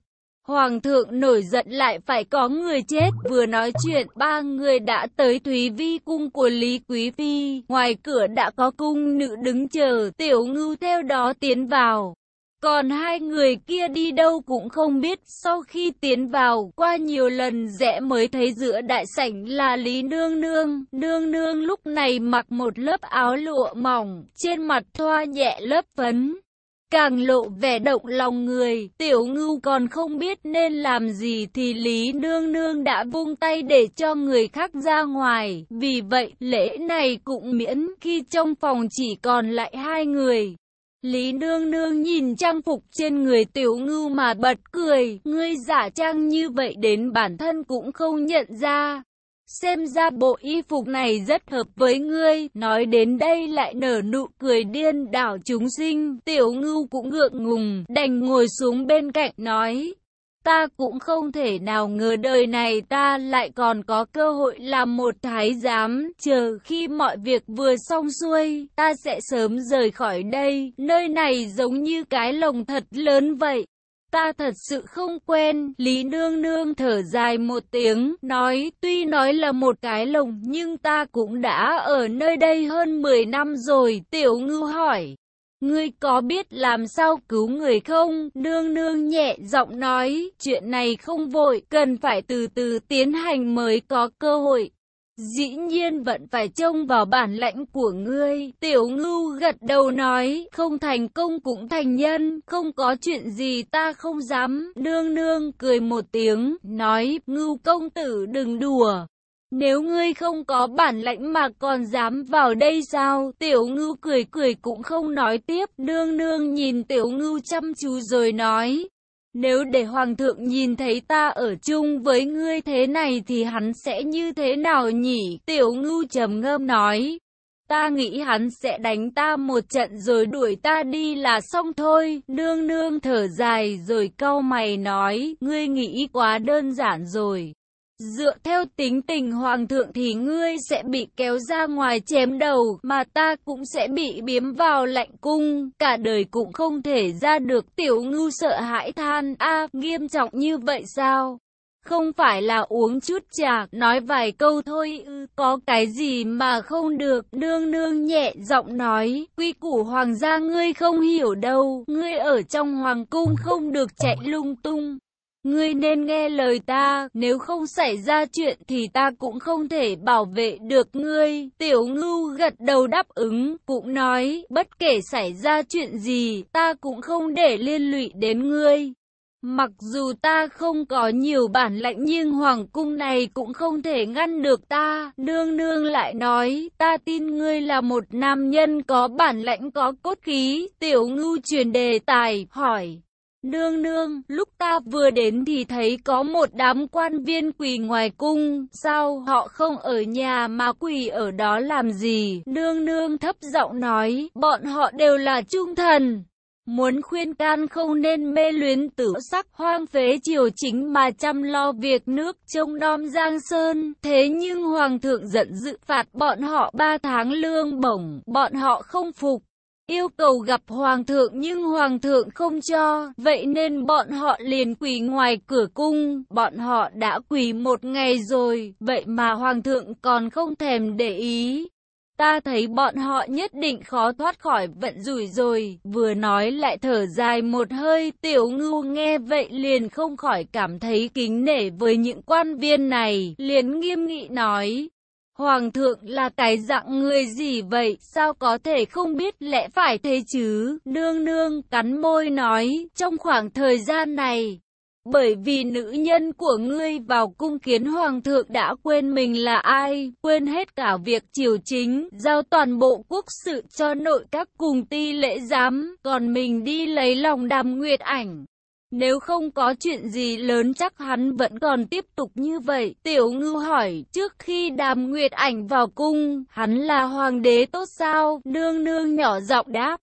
Speaker 1: Hoàng thượng nổi giận lại phải có người chết, vừa nói chuyện, ba người đã tới Thúy Vi cung của Lý Quý Phi, ngoài cửa đã có cung nữ đứng chờ, tiểu ngưu theo đó tiến vào. Còn hai người kia đi đâu cũng không biết, sau khi tiến vào, qua nhiều lần rẽ mới thấy giữa đại sảnh là Lý Nương Nương. Nương Nương lúc này mặc một lớp áo lụa mỏng, trên mặt thoa nhẹ lớp phấn. Càng lộ vẻ động lòng người, tiểu ngưu còn không biết nên làm gì thì Lý Nương Nương đã vung tay để cho người khác ra ngoài. Vì vậy, lễ này cũng miễn khi trong phòng chỉ còn lại hai người. Lý nương nương nhìn trang phục trên người tiểu ngưu mà bật cười, ngươi giả trang như vậy đến bản thân cũng không nhận ra. Xem ra bộ y phục này rất hợp với ngươi, nói đến đây lại nở nụ cười điên đảo chúng sinh, tiểu ngưu cũng ngượng ngùng, đành ngồi xuống bên cạnh nói, Ta cũng không thể nào ngờ đời này ta lại còn có cơ hội làm một thái giám, chờ khi mọi việc vừa xong xuôi, ta sẽ sớm rời khỏi đây, nơi này giống như cái lồng thật lớn vậy. Ta thật sự không quen, Lý Nương Nương thở dài một tiếng, nói tuy nói là một cái lồng nhưng ta cũng đã ở nơi đây hơn 10 năm rồi, tiểu ngư hỏi. Ngươi có biết làm sao cứu người không? Nương nương nhẹ giọng nói, chuyện này không vội, cần phải từ từ tiến hành mới có cơ hội. Dĩ nhiên vẫn phải trông vào bản lãnh của ngươi. Tiểu ngưu gật đầu nói, không thành công cũng thành nhân, không có chuyện gì ta không dám. Nương nương cười một tiếng, nói, ngưu công tử đừng đùa. Nếu ngươi không có bản lãnh mà còn dám vào đây sao? Tiểu ngưu cười cười cũng không nói tiếp. Nương nương nhìn tiểu ngưu chăm chú rồi nói. Nếu để hoàng thượng nhìn thấy ta ở chung với ngươi thế này thì hắn sẽ như thế nào nhỉ? Tiểu ngưu trầm ngâm nói. Ta nghĩ hắn sẽ đánh ta một trận rồi đuổi ta đi là xong thôi. Nương nương thở dài rồi cau mày nói, ngươi nghĩ quá đơn giản rồi. Dựa theo tính tình hoàng thượng thì ngươi sẽ bị kéo ra ngoài chém đầu, mà ta cũng sẽ bị biếm vào lạnh cung, cả đời cũng không thể ra được tiểu ngưu sợ hãi than, a nghiêm trọng như vậy sao? không phải là uống chút trà, nói vài câu thôi ư, có cái gì mà không được, nương nương nhẹ giọng nói, quy củ hoàng gia ngươi không hiểu đâu, ngươi ở trong hoàng cung không được chạy lung tung. Ngươi nên nghe lời ta, nếu không xảy ra chuyện thì ta cũng không thể bảo vệ được ngươi. Tiểu ngưu gật đầu đáp ứng, cũng nói, bất kể xảy ra chuyện gì, ta cũng không để liên lụy đến ngươi. Mặc dù ta không có nhiều bản lãnh nhưng hoàng cung này cũng không thể ngăn được ta. Nương nương lại nói, ta tin ngươi là một nam nhân có bản lãnh có cốt khí. Tiểu ngưu truyền đề tài, hỏi. Nương nương, lúc ta vừa đến thì thấy có một đám quan viên quỳ ngoài cung, sao họ không ở nhà mà quỳ ở đó làm gì? Nương nương thấp giọng nói, bọn họ đều là trung thần. Muốn khuyên can không nên mê luyến tử sắc hoang phế triều chính mà chăm lo việc nước trông nom Giang Sơn. Thế nhưng Hoàng thượng giận dữ phạt bọn họ ba tháng lương bổng, bọn họ không phục. Yêu cầu gặp Hoàng thượng nhưng Hoàng thượng không cho, vậy nên bọn họ liền quỳ ngoài cửa cung, bọn họ đã quỳ một ngày rồi, vậy mà Hoàng thượng còn không thèm để ý. Ta thấy bọn họ nhất định khó thoát khỏi vận rủi rồi, vừa nói lại thở dài một hơi, tiểu ngưu nghe vậy liền không khỏi cảm thấy kính nể với những quan viên này, liền nghiêm nghị nói. Hoàng thượng là cái dạng người gì vậy, sao có thể không biết lẽ phải thế chứ, nương nương cắn môi nói, trong khoảng thời gian này, bởi vì nữ nhân của ngươi vào cung kiến hoàng thượng đã quên mình là ai, quên hết cả việc triều chính, giao toàn bộ quốc sự cho nội các cùng ti lễ giám, còn mình đi lấy lòng đàm nguyệt ảnh. Nếu không có chuyện gì lớn chắc hắn vẫn còn tiếp tục như vậy. Tiểu ngư hỏi, trước khi đàm nguyệt ảnh vào cung, hắn là hoàng đế tốt sao? Nương nương nhỏ giọng đáp.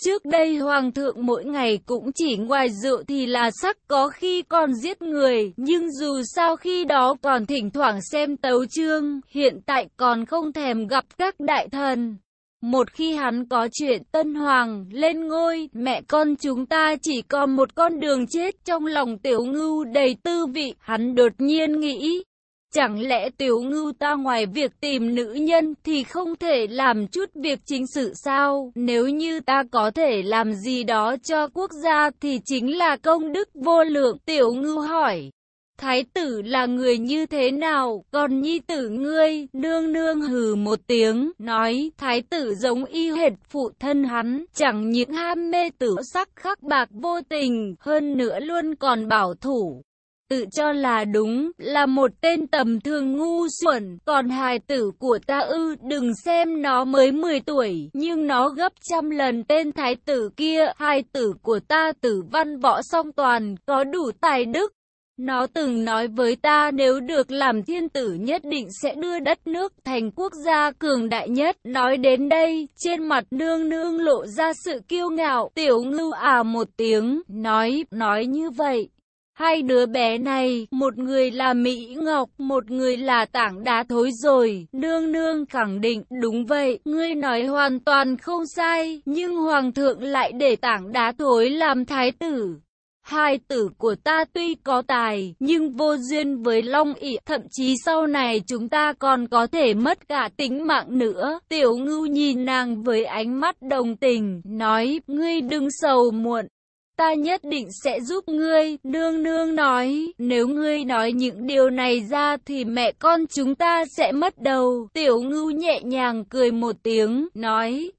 Speaker 1: Trước đây hoàng thượng mỗi ngày cũng chỉ ngoài rượu thì là sắc có khi còn giết người, nhưng dù sao khi đó còn thỉnh thoảng xem tấu chương, hiện tại còn không thèm gặp các đại thần. Một khi hắn có chuyện tân hoàng lên ngôi, mẹ con chúng ta chỉ còn một con đường chết trong lòng tiểu ngưu đầy tư vị, hắn đột nhiên nghĩ. Chẳng lẽ tiểu ngưu ta ngoài việc tìm nữ nhân thì không thể làm chút việc chính sự sao? Nếu như ta có thể làm gì đó cho quốc gia thì chính là công đức vô lượng. Tiểu ngưu hỏi. Thái tử là người như thế nào, còn nhi tử ngươi, nương nương hừ một tiếng, nói, thái tử giống y hệt phụ thân hắn, chẳng những ham mê tử sắc khắc bạc vô tình, hơn nữa luôn còn bảo thủ. Tự cho là đúng, là một tên tầm thường ngu xuẩn, còn hài tử của ta ư, đừng xem nó mới 10 tuổi, nhưng nó gấp trăm lần tên thái tử kia, hài tử của ta tử văn võ song toàn, có đủ tài đức. Nó từng nói với ta nếu được làm thiên tử nhất định sẽ đưa đất nước thành quốc gia cường đại nhất. Nói đến đây, trên mặt nương nương lộ ra sự kiêu ngạo, tiểu ngưu à một tiếng, nói, nói như vậy. Hai đứa bé này, một người là Mỹ Ngọc, một người là tảng đá thối rồi. Nương nương khẳng định, đúng vậy, ngươi nói hoàn toàn không sai, nhưng Hoàng thượng lại để tảng đá thối làm thái tử. Hai tử của ta tuy có tài, nhưng vô duyên với Long ỉ, thậm chí sau này chúng ta còn có thể mất cả tính mạng nữa. Tiểu ngưu nhìn nàng với ánh mắt đồng tình, nói, ngươi đừng sầu muộn, ta nhất định sẽ giúp ngươi. Nương nương nói, nếu ngươi nói những điều này ra thì mẹ con chúng ta sẽ mất đầu. Tiểu ngưu nhẹ nhàng cười một tiếng, nói,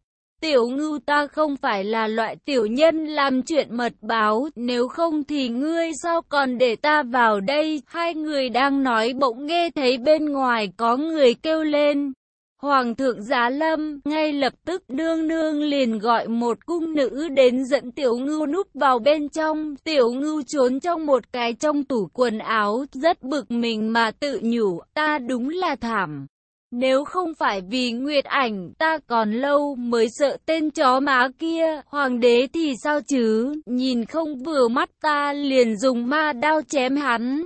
Speaker 1: Tiểu ngưu ta không phải là loại tiểu nhân làm chuyện mật báo, nếu không thì ngươi sao còn để ta vào đây? Hai người đang nói bỗng nghe thấy bên ngoài có người kêu lên. Hoàng thượng giá lâm, ngay lập tức nương nương liền gọi một cung nữ đến dẫn tiểu ngưu núp vào bên trong, tiểu ngưu trốn trong một cái trong tủ quần áo, rất bực mình mà tự nhủ, ta đúng là thảm. Nếu không phải vì Nguyệt ảnh, ta còn lâu mới sợ tên chó má kia, hoàng đế thì sao chứ, nhìn không vừa mắt ta liền dùng ma đao chém hắn.